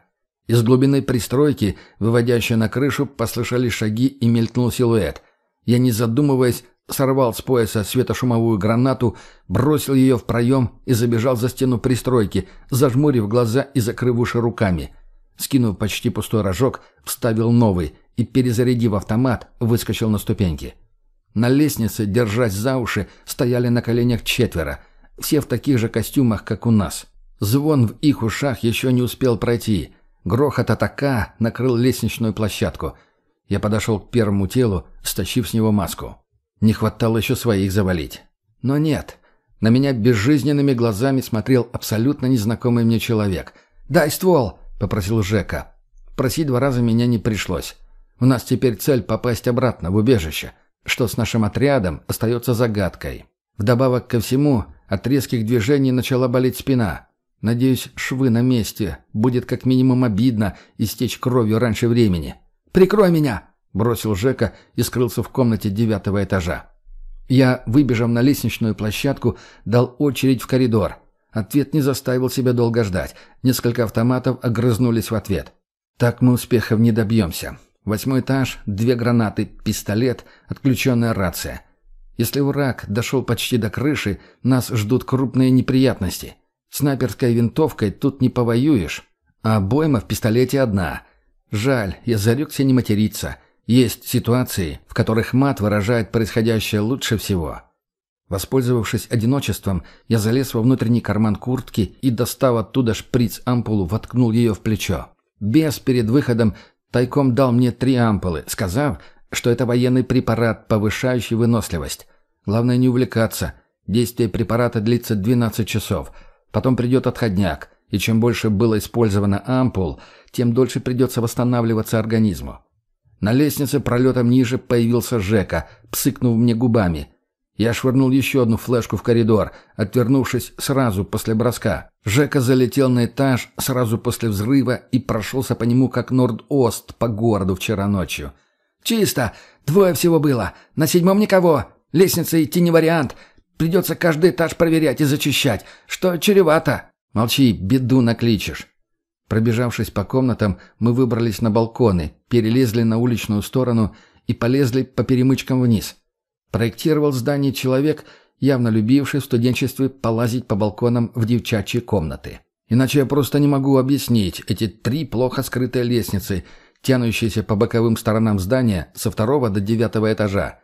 Из глубины пристройки, выводящей на крышу, послышались шаги и мелькнул силуэт. Я, не задумываясь, сорвал с пояса светошумовую гранату, бросил ее в проем и забежал за стену пристройки, зажмурив глаза и закрыв уши руками. Скинув почти пустой рожок, вставил новый и, перезарядив автомат, выскочил на ступеньки. На лестнице, держась за уши, стояли на коленях четверо, все в таких же костюмах, как у нас. Звон в их ушах еще не успел пройти. Грохот атака накрыл лестничную площадку. Я подошел к первому телу, стащив с него маску. Не хватало еще своих завалить. Но нет. На меня безжизненными глазами смотрел абсолютно незнакомый мне человек. «Дай ствол!» — попросил Жека. Просить два раза меня не пришлось. У нас теперь цель попасть обратно в убежище, что с нашим отрядом остается загадкой. Вдобавок ко всему, от резких движений начала болеть спина. Надеюсь, швы на месте. Будет как минимум обидно истечь кровью раньше времени. «Прикрой меня!» бросил Жека и скрылся в комнате девятого этажа. Я, выбежав на лестничную площадку, дал очередь в коридор. Ответ не заставил себя долго ждать. Несколько автоматов огрызнулись в ответ. Так мы успехов не добьемся. Восьмой этаж, две гранаты, пистолет, отключенная рация. Если враг дошел почти до крыши, нас ждут крупные неприятности. Снайперской винтовкой тут не повоюешь. А обойма в пистолете одна. Жаль, я зарекся не материться. Есть ситуации, в которых мат выражает происходящее лучше всего. Воспользовавшись одиночеством, я залез во внутренний карман куртки и, достав оттуда шприц-ампулу, воткнул ее в плечо. Бес перед выходом тайком дал мне три ампулы, сказав, что это военный препарат, повышающий выносливость. Главное не увлекаться. Действие препарата длится 12 часов. Потом придет отходняк, и чем больше было использовано ампул, тем дольше придется восстанавливаться организму. На лестнице пролетом ниже появился Жека, псыкнув мне губами. Я швырнул еще одну флешку в коридор, отвернувшись сразу после броска. Жека залетел на этаж сразу после взрыва и прошелся по нему как Норд-Ост по городу вчера ночью. «Чисто! Двое всего было. На седьмом никого. Лестница идти не вариант. Придется каждый этаж проверять и зачищать, что чревато». «Молчи, беду накличешь». Пробежавшись по комнатам, мы выбрались на балконы, перелезли на уличную сторону и полезли по перемычкам вниз. Проектировал здание человек, явно любивший в студенчестве полазить по балконам в девчачьи комнаты. Иначе я просто не могу объяснить эти три плохо скрытые лестницы, тянущиеся по боковым сторонам здания со второго до девятого этажа.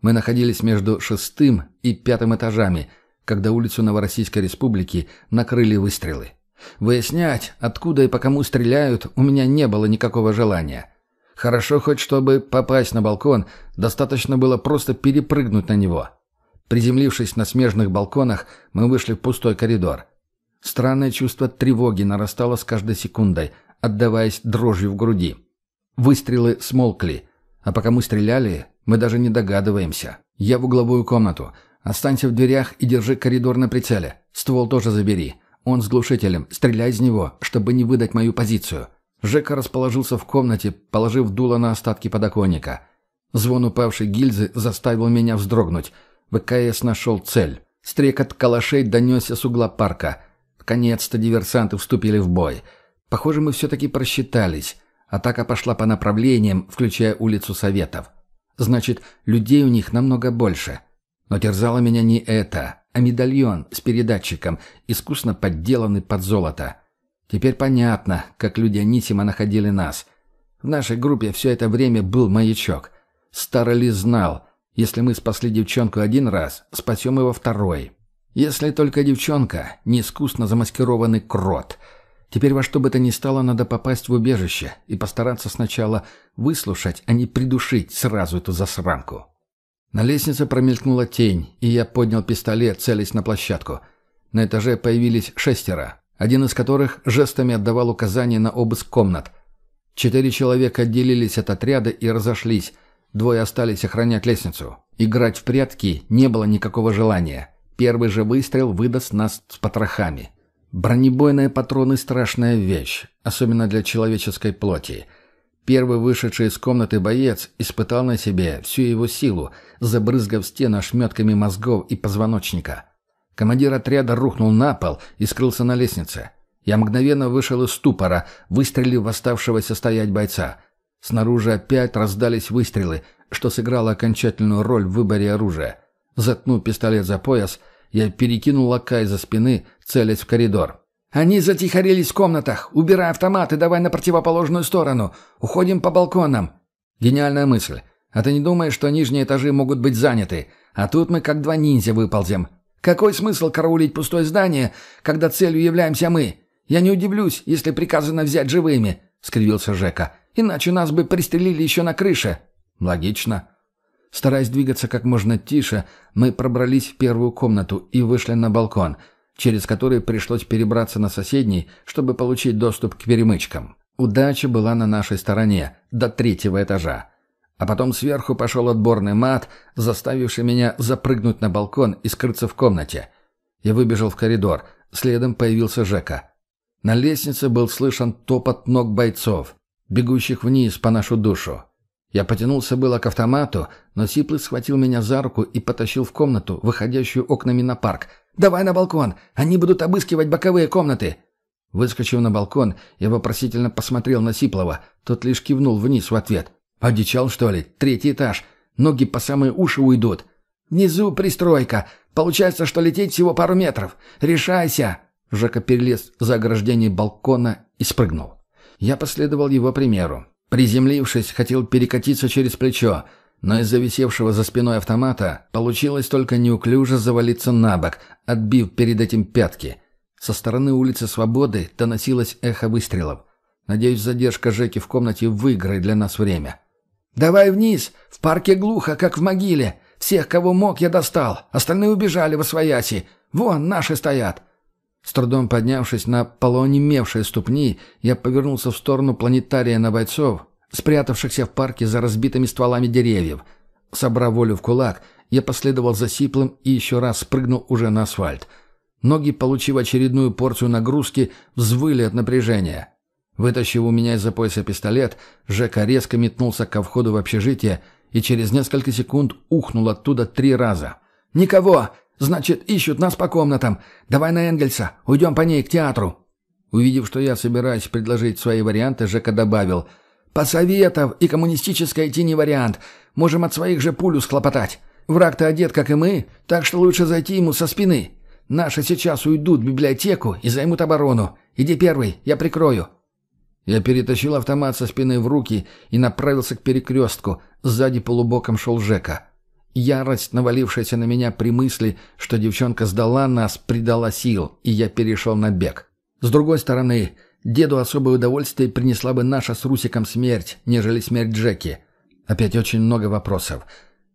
Мы находились между шестым и пятым этажами, когда улицу Новороссийской Республики накрыли выстрелы. Выяснять, откуда и по кому стреляют, у меня не было никакого желания. Хорошо хоть, чтобы попасть на балкон, достаточно было просто перепрыгнуть на него. Приземлившись на смежных балконах, мы вышли в пустой коридор. Странное чувство тревоги нарастало с каждой секундой, отдаваясь дрожью в груди. Выстрелы смолкли, а пока мы стреляли, мы даже не догадываемся. Я в угловую комнату. Останься в дверях и держи коридор на прицеле. Ствол тоже забери. Он с глушителем. Стреляй из него, чтобы не выдать мою позицию. Жека расположился в комнате, положив дуло на остатки подоконника. Звон упавшей гильзы заставил меня вздрогнуть. ВКС нашел цель. Стрекот калашей донесся с угла парка. Наконец-то диверсанты вступили в бой. Похоже, мы все-таки просчитались. Атака пошла по направлениям, включая улицу Советов. Значит, людей у них намного больше. Но терзало меня не это, а медальон с передатчиком, искусно подделанный под золото. Теперь понятно, как люди Анисима находили нас. В нашей группе все это время был маячок. Староли знал, если мы спасли девчонку один раз, спасем его второй. Если только девчонка не искусно замаскированный крот. Теперь во что бы то ни стало надо попасть в убежище и постараться сначала выслушать, а не придушить сразу эту засранку. На лестнице промелькнула тень, и я поднял пистолет, целясь на площадку. На этаже появились шестеро, один из которых жестами отдавал указания на обыск комнат. Четыре человека отделились от отряда и разошлись. Двое остались охранять лестницу. Играть в прятки не было никакого желания. Первый же выстрел выдаст нас с потрохами. Бронебойные патроны – страшная вещь, особенно для человеческой плоти – Первый вышедший из комнаты боец испытал на себе всю его силу, забрызгав стену ошметками мозгов и позвоночника. Командир отряда рухнул на пол и скрылся на лестнице. Я мгновенно вышел из ступора, выстрелив в оставшегося стоять бойца. Снаружи опять раздались выстрелы, что сыграло окончательную роль в выборе оружия. Заткнув пистолет за пояс, я перекинул лакай за спины, целясь в коридор. «Они затихарились в комнатах. Убирай автоматы, давай на противоположную сторону. Уходим по балконам». Гениальная мысль. А ты не думаешь, что нижние этажи могут быть заняты? А тут мы как два ниндзя выползем. Какой смысл караулить пустое здание, когда целью являемся мы? Я не удивлюсь, если приказано взять живыми», — скривился Жека. «Иначе нас бы пристрелили еще на крыше». «Логично». Стараясь двигаться как можно тише, мы пробрались в первую комнату и вышли на балкон — через который пришлось перебраться на соседний, чтобы получить доступ к перемычкам. Удача была на нашей стороне, до третьего этажа. А потом сверху пошел отборный мат, заставивший меня запрыгнуть на балкон и скрыться в комнате. Я выбежал в коридор, следом появился Жека. На лестнице был слышен топот ног бойцов, бегущих вниз по нашу душу. Я потянулся было к автомату, но Сиплый схватил меня за руку и потащил в комнату, выходящую окнами на парк – «Давай на балкон! Они будут обыскивать боковые комнаты!» Выскочив на балкон, я вопросительно посмотрел на Сиплова. Тот лишь кивнул вниз в ответ. «Одичал, что ли? Третий этаж. Ноги по самые уши уйдут. Внизу пристройка. Получается, что лететь всего пару метров. Решайся!» Жека перелез за ограждение балкона и спрыгнул. Я последовал его примеру. Приземлившись, хотел перекатиться через плечо, но из-за висевшего за спиной автомата получилось только неуклюже завалиться на бок, отбив перед этим пятки. Со стороны улицы Свободы доносилось эхо выстрелов. Надеюсь, задержка Жеки в комнате выиграет для нас время. «Давай вниз! В парке глухо, как в могиле! Всех, кого мог, я достал! Остальные убежали во свояси! Вон, наши стоят!» С трудом поднявшись на полуонемевшие ступни, я повернулся в сторону планетария на бойцов, спрятавшихся в парке за разбитыми стволами деревьев. Собрав волю в кулак, я последовал за Сиплым и еще раз спрыгнул уже на асфальт. Ноги, получив очередную порцию нагрузки, взвыли от напряжения. Вытащив у меня из-за пояса пистолет, Жека резко метнулся ко входу в общежитие и через несколько секунд ухнул оттуда три раза. «Никого! Значит, ищут нас по комнатам. Давай на Энгельса. Уйдем по ней к театру». Увидев, что я собираюсь предложить свои варианты, Жека добавил «Посоветов и коммунистическая идти не вариант. Можем от своих же пулю схлопотать. Враг-то одет, как и мы, так что лучше зайти ему со спины. Наши сейчас уйдут в библиотеку и займут оборону. Иди первый, я прикрою». Я перетащил автомат со спины в руки и направился к перекрестку. Сзади полубоком шел Жека. Ярость, навалившаяся на меня при мысли, что девчонка сдала нас, придала сил, и я перешел на бег. С другой стороны, деду особое удовольствие принесла бы наша с Русиком смерть, нежели смерть Джеки. Опять очень много вопросов.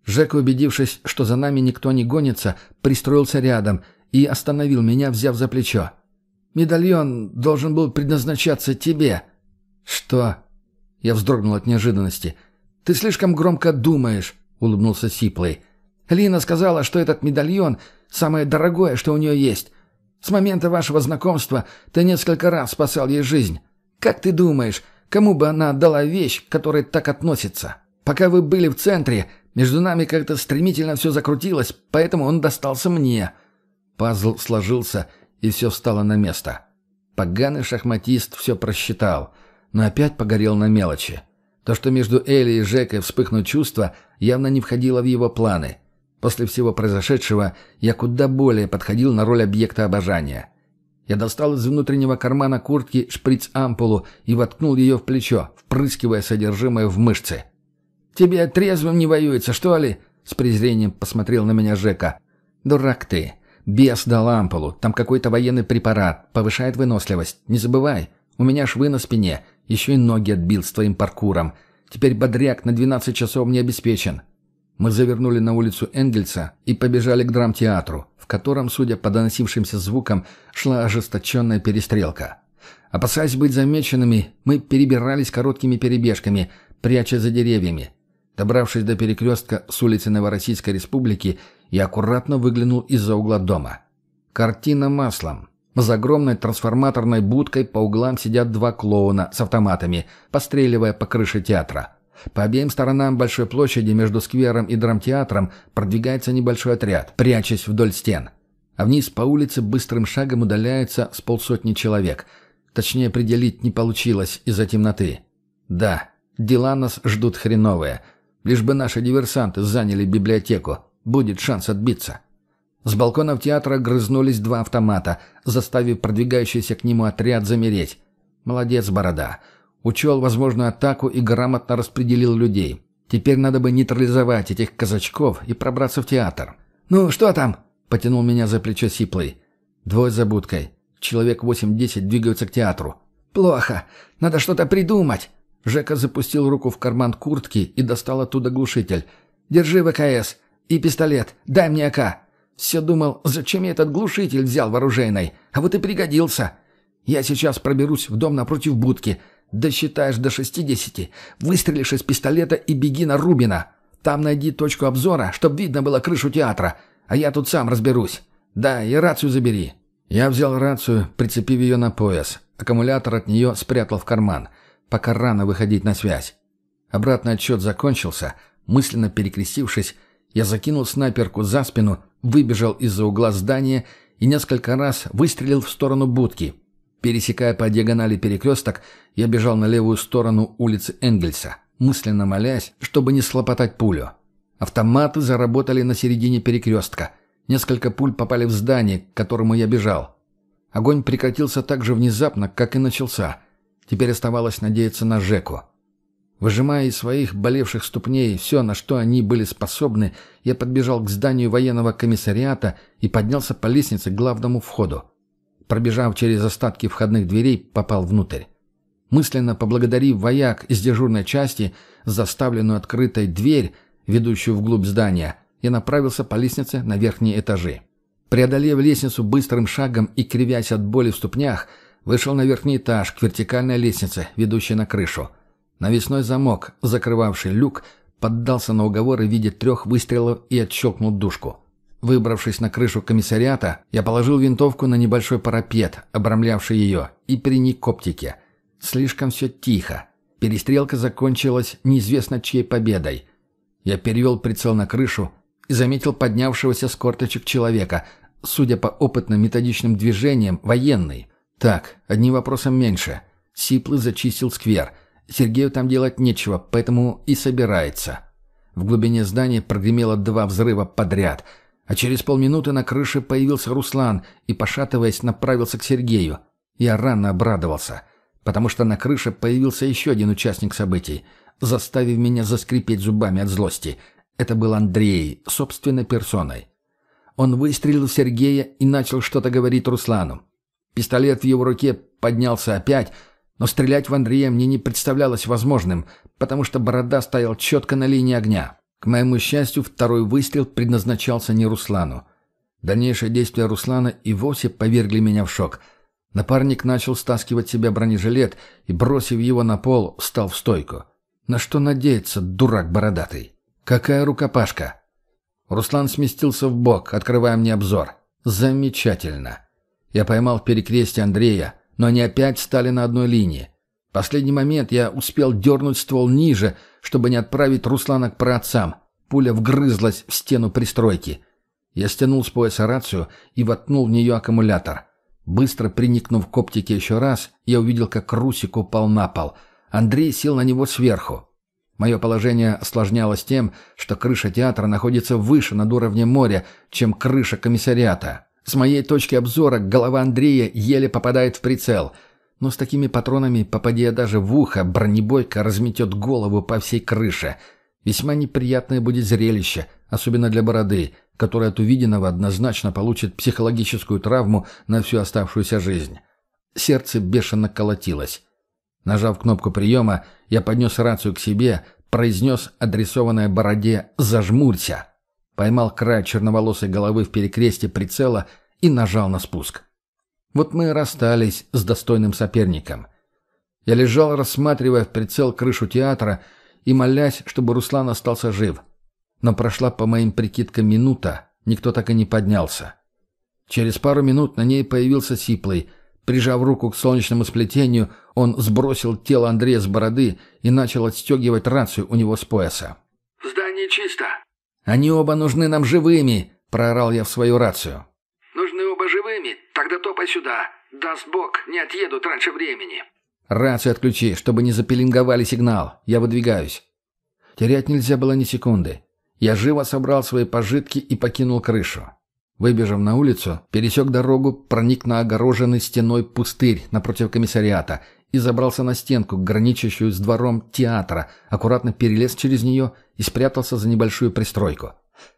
Жека, убедившись, что за нами никто не гонится, пристроился рядом и остановил меня, взяв за плечо. «Медальон должен был предназначаться тебе». «Что?» Я вздрогнул от неожиданности. «Ты слишком громко думаешь», — улыбнулся Сиплый. «Лина сказала, что этот медальон — самое дорогое, что у нее есть. С момента вашего знакомства ты несколько раз спасал ей жизнь. Как ты думаешь, кому бы она отдала вещь, которая так относится? Пока вы были в центре, между нами как-то стремительно все закрутилось, поэтому он достался мне». Пазл сложился, и все встало на место. Поганый шахматист все просчитал — но опять погорел на мелочи. То, что между Элли и Жекой вспыхнут чувства, явно не входило в его планы. После всего произошедшего я куда более подходил на роль объекта обожания. Я достал из внутреннего кармана куртки шприц-ампулу и воткнул ее в плечо, впрыскивая содержимое в мышцы. «Тебе трезвым не воюется, что ли?» — с презрением посмотрел на меня Жека. «Дурак ты. Бес дал ампулу. Там какой-то военный препарат. Повышает выносливость. Не забывай. У меня швы на спине. Еще и ноги отбил с твоим паркуром. Теперь бодряк на 12 часов не обеспечен. Мы завернули на улицу Энгельса и побежали к драмтеатру, в котором, судя по доносившимся звукам, шла ожесточенная перестрелка. Опасаясь быть замеченными, мы перебирались короткими перебежками, пряча за деревьями. Добравшись до перекрестка с улицы Новороссийской Республики, я аккуратно выглянул из-за угла дома. Картина маслом. За огромной трансформаторной будкой по углам сидят два клоуна с автоматами, постреливая по крыше театра. По обеим сторонам большой площади между сквером и драмтеатром продвигается небольшой отряд, прячась вдоль стен. А вниз по улице быстрым шагом удаляется с полсотни человек. Точнее определить не получилось из-за темноты. Да, дела нас ждут хреновые. Лишь бы наши диверсанты заняли библиотеку. Будет шанс отбиться. С балконов театра грызнулись два автомата, заставив продвигающийся к нему отряд замереть. Молодец, Борода. Учел возможную атаку и грамотно распределил людей. Теперь надо бы нейтрализовать этих казачков и пробраться в театр. «Ну, что там?» — потянул меня за плечо Сиплый. «Двое за будкой. Человек восемь-десять двигаются к театру». «Плохо. Надо что-то придумать». Жека запустил руку в карман куртки и достал оттуда глушитель. «Держи ВКС. И пистолет. Дай мне АК. Все думал, зачем я этот глушитель взял вооруженный, а вот и пригодился. Я сейчас проберусь в дом напротив будки. Досчитаешь до шестидесяти, выстрелишь из пистолета и беги на Рубина. Там найди точку обзора, чтоб видно было крышу театра, а я тут сам разберусь. Да, и рацию забери». Я взял рацию, прицепив ее на пояс. Аккумулятор от нее спрятал в карман, пока рано выходить на связь. Обратный отсчет закончился. Мысленно перекрестившись, я закинул снайперку за спину выбежал из-за угла здания и несколько раз выстрелил в сторону будки. Пересекая по диагонали перекресток, я бежал на левую сторону улицы Энгельса, мысленно молясь, чтобы не слопотать пулю. Автоматы заработали на середине перекрестка. Несколько пуль попали в здание, к которому я бежал. Огонь прекратился так же внезапно, как и начался. Теперь оставалось надеяться на Жеку. Выжимая из своих болевших ступней все, на что они были способны, я подбежал к зданию военного комиссариата и поднялся по лестнице к главному входу. Пробежав через остатки входных дверей, попал внутрь. Мысленно поблагодарив вояк из дежурной части за заставленную открытой дверь, ведущую вглубь здания, я направился по лестнице на верхние этажи. Преодолев лестницу быстрым шагом и кривясь от боли в ступнях, вышел на верхний этаж к вертикальной лестнице, ведущей на крышу – Навесной замок, закрывавший люк, поддался на уговоры в виде трех выстрелов и отщелкнул душку. Выбравшись на крышу комиссариата, я положил винтовку на небольшой парапет, обрамлявший ее, и приник к оптике. Слишком все тихо. Перестрелка закончилась неизвестно чьей победой. Я перевел прицел на крышу и заметил поднявшегося с корточек человека, судя по опытным методичным движениям, военный. Так, одним вопросом меньше. Сиплый зачистил сквер. Сергею там делать нечего, поэтому и собирается. В глубине здания прогремело два взрыва подряд, а через полминуты на крыше появился Руслан и, пошатываясь, направился к Сергею. Я рано обрадовался, потому что на крыше появился еще один участник событий, заставив меня заскрипеть зубами от злости. Это был Андрей, собственной персоной. Он выстрелил в Сергея и начал что-то говорить Руслану. Пистолет в его руке поднялся опять, но стрелять в Андрея мне не представлялось возможным, потому что борода стоял четко на линии огня. К моему счастью, второй выстрел предназначался не Руслану. Дальнейшие действия Руслана и вовсе повергли меня в шок. Напарник начал стаскивать себе бронежилет и, бросив его на пол, встал в стойку. На что надеется дурак бородатый? Какая рукопашка? Руслан сместился в бок, открывая мне обзор. Замечательно. Я поймал в перекрестие Андрея, но они опять стали на одной линии. Последний момент я успел дернуть ствол ниже, чтобы не отправить Руслана к праотцам. Пуля вгрызлась в стену пристройки. Я стянул с пояса рацию и воткнул в нее аккумулятор. Быстро приникнув к оптике еще раз, я увидел, как Русик упал на пол. Андрей сел на него сверху. Мое положение осложнялось тем, что крыша театра находится выше над уровнем моря, чем крыша комиссариата. С моей точки обзора голова Андрея еле попадает в прицел. Но с такими патронами, попадя даже в ухо, бронебойка разметет голову по всей крыше. Весьма неприятное будет зрелище, особенно для бороды, которая от увиденного однозначно получит психологическую травму на всю оставшуюся жизнь. Сердце бешено колотилось. Нажав кнопку приема, я поднес рацию к себе, произнес адресованное бороде «Зажмурься!» поймал край черноволосой головы в перекресте прицела и нажал на спуск. Вот мы и расстались с достойным соперником. Я лежал, рассматривая в прицел крышу театра и молясь, чтобы Руслан остался жив. Но прошла, по моим прикидкам, минута, никто так и не поднялся. Через пару минут на ней появился Сиплый. Прижав руку к солнечному сплетению, он сбросил тело Андрея с бороды и начал отстегивать рацию у него с пояса. «В здании чисто», «Они оба нужны нам живыми!» — проорал я в свою рацию. «Нужны оба живыми? Тогда топай сюда. Даст Бог, не отъедут раньше времени». «Рацию отключи, чтобы не запеленговали сигнал. Я выдвигаюсь». Терять нельзя было ни секунды. Я живо собрал свои пожитки и покинул крышу. Выбежав на улицу, пересек дорогу, проник на огороженный стеной пустырь напротив комиссариата и забрался на стенку, граничащую с двором театра, аккуратно перелез через нее и спрятался за небольшую пристройку.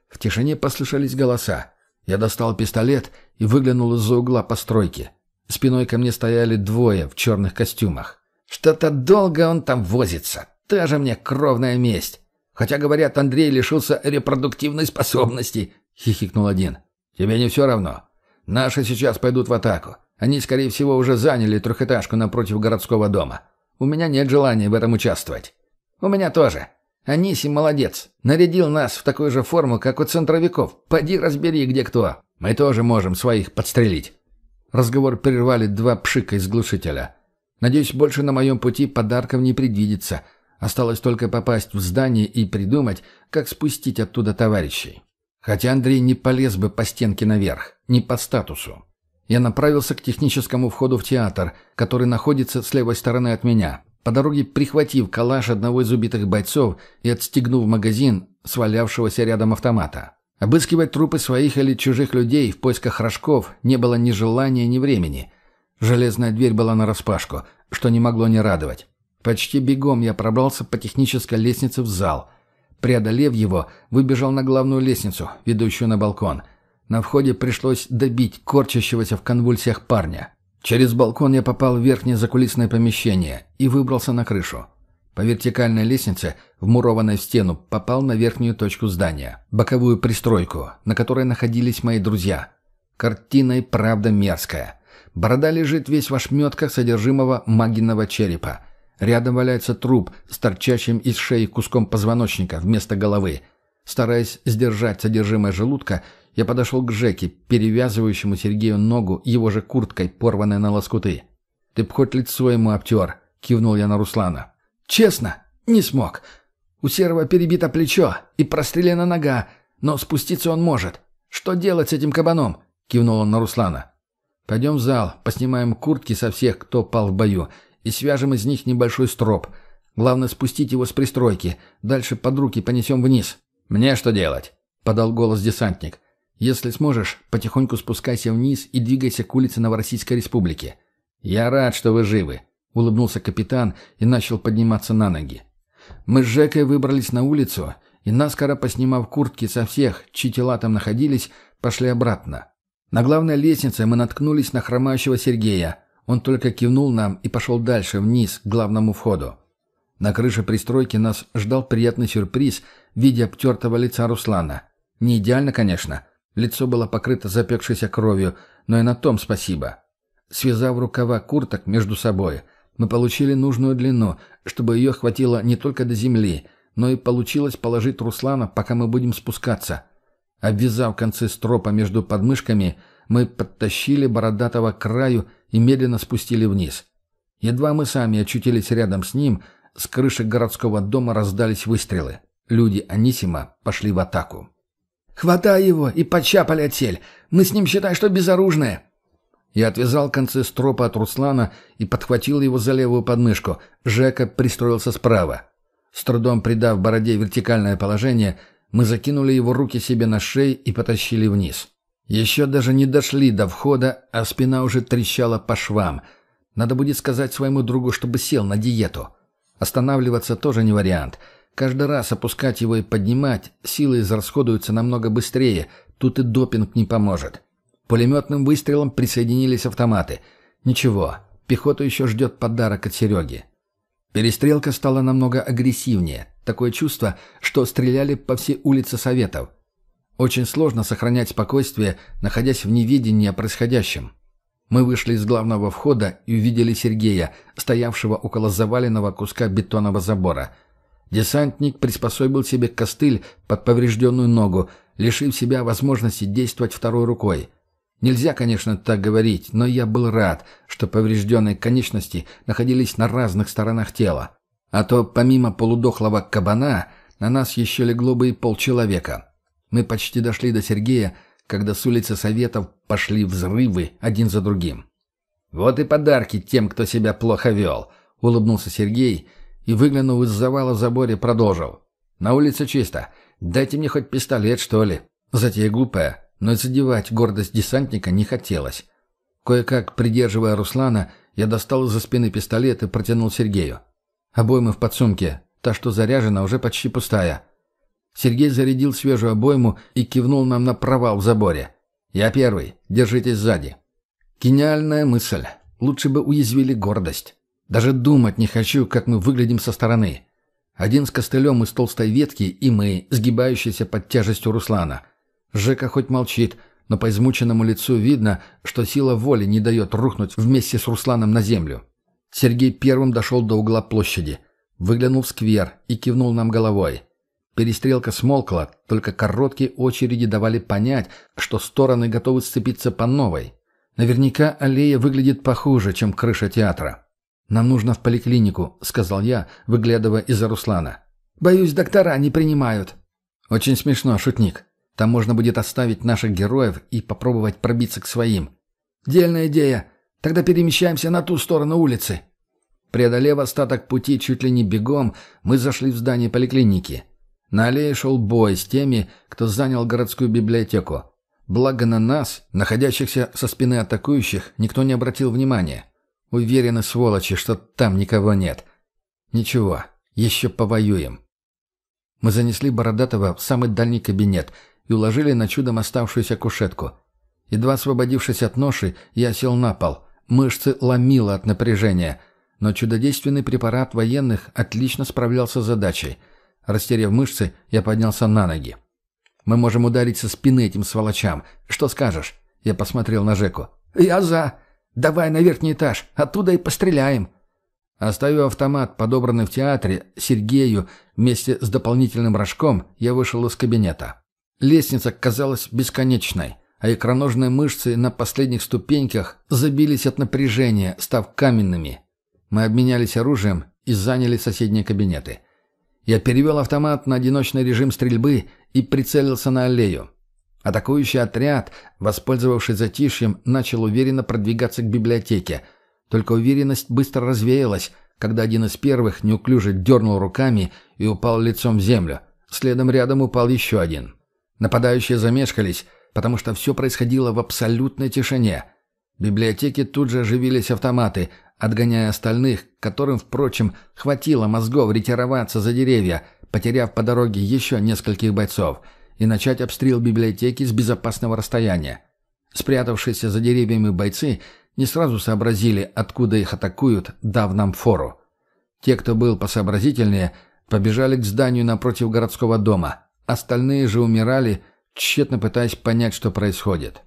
В тишине послышались голоса. Я достал пистолет и выглянул из-за угла постройки. Спиной ко мне стояли двое в черных костюмах. «Что-то долго он там возится. Та же мне кровная месть. Хотя, говорят, Андрей лишился репродуктивной способности», — хихикнул один. «Тебе не все равно. Наши сейчас пойдут в атаку. Они, скорее всего, уже заняли трехэтажку напротив городского дома. У меня нет желания в этом участвовать. У меня тоже. Аниси молодец. Нарядил нас в такую же форму, как у центровиков. Поди разбери, где кто. Мы тоже можем своих подстрелить. Разговор прервали два пшика из глушителя. Надеюсь, больше на моем пути подарков не предвидится. Осталось только попасть в здание и придумать, как спустить оттуда товарищей. Хотя Андрей не полез бы по стенке наверх, не по статусу. Я направился к техническому входу в театр, который находится с левой стороны от меня, по дороге прихватив калаш одного из убитых бойцов и отстегнув магазин свалявшегося рядом автомата. Обыскивать трупы своих или чужих людей в поисках рожков не было ни желания, ни времени. Железная дверь была нараспашку, что не могло не радовать. Почти бегом я пробрался по технической лестнице в зал. Преодолев его, выбежал на главную лестницу, ведущую на балкон – на входе пришлось добить корчащегося в конвульсиях парня. Через балкон я попал в верхнее закулисное помещение и выбрался на крышу. По вертикальной лестнице, вмурованной в стену, попал на верхнюю точку здания, боковую пристройку, на которой находились мои друзья. Картина и правда мерзкая. Борода лежит весь в ошметках содержимого магиного черепа. Рядом валяется труп с торчащим из шеи куском позвоночника вместо головы. Стараясь сдержать содержимое желудка, я подошел к Жеке, перевязывающему Сергею ногу его же курткой, порванной на лоскуты. «Ты б хоть лицо ему обтер», — кивнул я на Руслана. «Честно, не смог. У Серого перебито плечо и прострелена нога, но спуститься он может. Что делать с этим кабаном?» — кивнул он на Руслана. Пойдем в зал, поснимаем куртки со всех, кто пал в бою, и свяжем из них небольшой строп. Главное спустить его с пристройки. Дальше под руки понесем вниз. «Мне что делать?» — подал голос десантник. «Если сможешь, потихоньку спускайся вниз и двигайся к улице Новороссийской Республики». «Я рад, что вы живы», — улыбнулся капитан и начал подниматься на ноги. Мы с Жекой выбрались на улицу и, наскоро поснимав куртки со всех, чьи тела там находились, пошли обратно. На главной лестнице мы наткнулись на хромающего Сергея. Он только кивнул нам и пошел дальше, вниз, к главному входу. На крыше пристройки нас ждал приятный сюрприз в виде обтертого лица Руслана. Не идеально, конечно. Лицо было покрыто запекшейся кровью, но и на том спасибо. Связав рукава курток между собой, мы получили нужную длину, чтобы ее хватило не только до земли, но и получилось положить Руслана, пока мы будем спускаться. Обвязав концы стропа между подмышками, мы подтащили Бородатого к краю и медленно спустили вниз. Едва мы сами очутились рядом с ним, с крыши городского дома раздались выстрелы. Люди Анисима пошли в атаку. «Хватай его и подчапали отсель! Мы с ним, считай, что безоружные!» Я отвязал концы стропа от Руслана и подхватил его за левую подмышку. Жека пристроился справа. С трудом придав бороде вертикальное положение, мы закинули его руки себе на шею и потащили вниз. Еще даже не дошли до входа, а спина уже трещала по швам. Надо будет сказать своему другу, чтобы сел на диету. Останавливаться тоже не вариант. Каждый раз опускать его и поднимать, силы израсходуются намного быстрее, тут и допинг не поможет. Пулеметным выстрелом присоединились автоматы. Ничего, пехоту еще ждет подарок от Сереги. Перестрелка стала намного агрессивнее. Такое чувство, что стреляли по всей улице Советов. Очень сложно сохранять спокойствие, находясь в неведении о происходящем. Мы вышли из главного входа и увидели Сергея, стоявшего около заваленного куска бетонного забора. Десантник приспособил себе костыль под поврежденную ногу, лишив себя возможности действовать второй рукой. Нельзя, конечно, так говорить, но я был рад, что поврежденные конечности находились на разных сторонах тела. А то помимо полудохлого кабана на нас еще легло бы и полчеловека. Мы почти дошли до Сергея, когда с улицы Советов пошли взрывы один за другим. «Вот и подарки тем, кто себя плохо вел», — улыбнулся Сергей и, выглянув из завала в заборе, продолжил. «На улице чисто. Дайте мне хоть пистолет, что ли». Затея глупая, но задевать гордость десантника не хотелось. Кое-как, придерживая Руслана, я достал из-за спины пистолет и протянул Сергею. Обоймы в подсумке, та, что заряжена, уже почти пустая. Сергей зарядил свежую обойму и кивнул нам на провал в заборе. «Я первый, держитесь сзади». Гениальная мысль. Лучше бы уязвили гордость. Даже думать не хочу, как мы выглядим со стороны. Один с костылем из толстой ветки и мы, сгибающиеся под тяжестью Руслана – Жека хоть молчит, но по измученному лицу видно, что сила воли не дает рухнуть вместе с Русланом на землю. Сергей первым дошел до угла площади, выглянул в сквер и кивнул нам головой. Перестрелка смолкла, только короткие очереди давали понять, что стороны готовы сцепиться по новой. Наверняка аллея выглядит похуже, чем крыша театра. «Нам нужно в поликлинику», — сказал я, выглядывая из-за Руслана. «Боюсь, доктора не принимают». «Очень смешно, шутник. Там можно будет оставить наших героев и попробовать пробиться к своим. Дельная идея. Тогда перемещаемся на ту сторону улицы. Преодолев остаток пути чуть ли не бегом, мы зашли в здание поликлиники. На аллее шел бой с теми, кто занял городскую библиотеку. Благо на нас, находящихся со спины атакующих, никто не обратил внимания. Уверены, сволочи, что там никого нет. Ничего, еще повоюем. Мы занесли Бородатого в самый дальний кабинет — и уложили на чудом оставшуюся кушетку. Едва освободившись от ноши, я сел на пол. Мышцы ломило от напряжения, но чудодейственный препарат военных отлично справлялся с задачей. Растеряв мышцы, я поднялся на ноги. «Мы можем ударить со спины этим сволочам. Что скажешь?» Я посмотрел на Жеку. «Я за. Давай на верхний этаж. Оттуда и постреляем». Оставив автомат, подобранный в театре, Сергею вместе с дополнительным рожком, я вышел из кабинета. Лестница казалась бесконечной, а икроножные мышцы на последних ступеньках забились от напряжения, став каменными. Мы обменялись оружием и заняли соседние кабинеты. Я перевел автомат на одиночный режим стрельбы и прицелился на аллею. Атакующий отряд, воспользовавшись затишьем, начал уверенно продвигаться к библиотеке. Только уверенность быстро развеялась, когда один из первых неуклюже дернул руками и упал лицом в землю. Следом рядом упал еще один. Нападающие замешкались, потому что все происходило в абсолютной тишине. В библиотеке тут же оживились автоматы, отгоняя остальных, которым, впрочем, хватило мозгов ретироваться за деревья, потеряв по дороге еще нескольких бойцов – и начать обстрел библиотеки с безопасного расстояния. Спрятавшиеся за деревьями бойцы не сразу сообразили, откуда их атакуют, дав нам фору. Те, кто был посообразительнее, побежали к зданию напротив городского дома. Остальные же умирали, тщетно пытаясь понять, что происходит.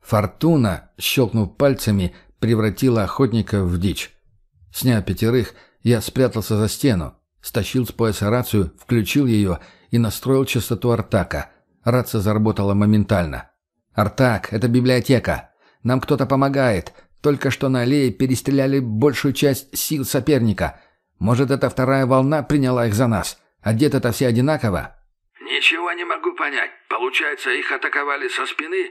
Фортуна, щелкнув пальцами, превратила охотников в дичь. Сняв пятерых, я спрятался за стену, стащил с пояса рацию, включил ее и настроил частоту Артака. Рация заработала моментально. «Артак, это библиотека. Нам кто-то помогает. Только что на аллее перестреляли большую часть сил соперника. Может, эта вторая волна приняла их за нас? Одеты-то все одинаково?» «Ничего не могу понять. Получается, их атаковали со спины?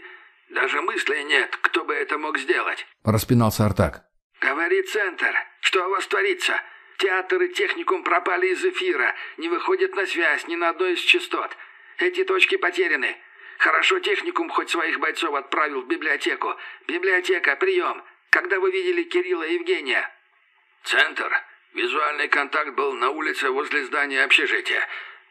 Даже мыслей нет, кто бы это мог сделать?» — распинался Артак. «Говори, Центр, что у вас творится? Театр и техникум пропали из эфира, не выходят на связь ни на одной из частот. Эти точки потеряны. Хорошо техникум хоть своих бойцов отправил в библиотеку. Библиотека, прием. Когда вы видели Кирилла и Евгения? Центр. Визуальный контакт был на улице возле здания общежития.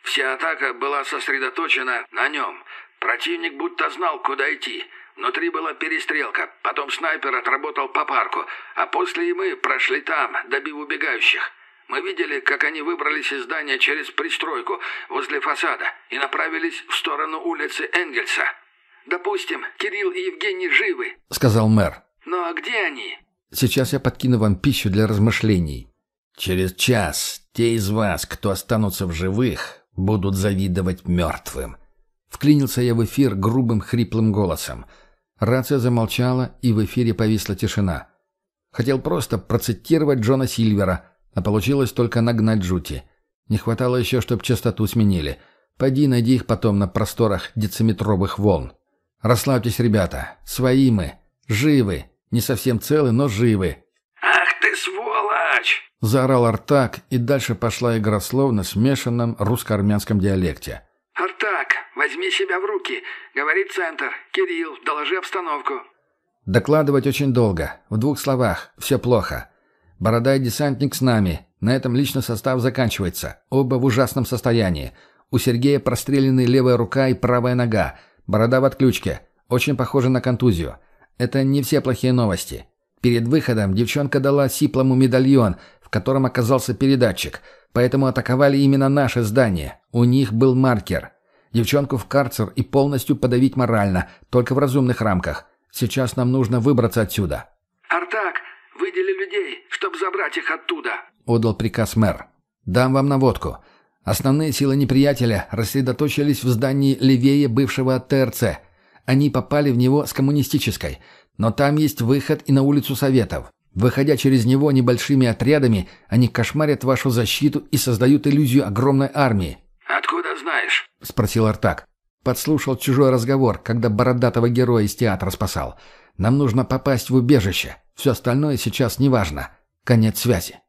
Вся атака была сосредоточена на нем. Противник будто знал, куда идти. Внутри была перестрелка, потом снайпер отработал по парку, а после и мы прошли там, добив убегающих. Мы видели, как они выбрались из здания через пристройку возле фасада и направились в сторону улицы Энгельса. «Допустим, Кирилл и Евгений живы», — сказал мэр. «Но где они?» «Сейчас я подкину вам пищу для размышлений. Через час те из вас, кто останутся в живых, будут завидовать мертвым». Вклинился я в эфир грубым хриплым голосом. Рация замолчала, и в эфире повисла тишина. Хотел просто процитировать Джона Сильвера — а получилось только нагнать жути. Не хватало еще, чтобы частоту сменили. Пойди найди их потом на просторах дециметровых волн. Расслабьтесь, ребята. Свои мы. Живы. Не совсем целы, но живы. «Ах ты сволочь!» — заорал Артак, и дальше пошла игра слов на смешанном русско-армянском диалекте. «Артак, возьми себя в руки. Говорит центр. Кирилл, доложи обстановку». Докладывать очень долго. В двух словах. Все плохо. Борода и десантник с нами. На этом личный состав заканчивается. Оба в ужасном состоянии. У Сергея прострелены левая рука и правая нога. Борода в отключке. Очень похоже на контузию. Это не все плохие новости. Перед выходом девчонка дала Сиплому медальон, в котором оказался передатчик. Поэтому атаковали именно наше здание. У них был маркер. Девчонку в карцер и полностью подавить морально, только в разумных рамках. Сейчас нам нужно выбраться отсюда. «Артак, Выдели людей, чтобы забрать их оттуда», — отдал приказ мэр. «Дам вам наводку. Основные силы неприятеля рассредоточились в здании левее бывшего ТРЦ. Они попали в него с коммунистической. Но там есть выход и на улицу Советов. Выходя через него небольшими отрядами, они кошмарят вашу защиту и создают иллюзию огромной армии». «Откуда знаешь?» — спросил Артак. Подслушал чужой разговор, когда бородатого героя из театра спасал. «Нам нужно попасть в убежище. Все остальное сейчас неважно. Конец связи.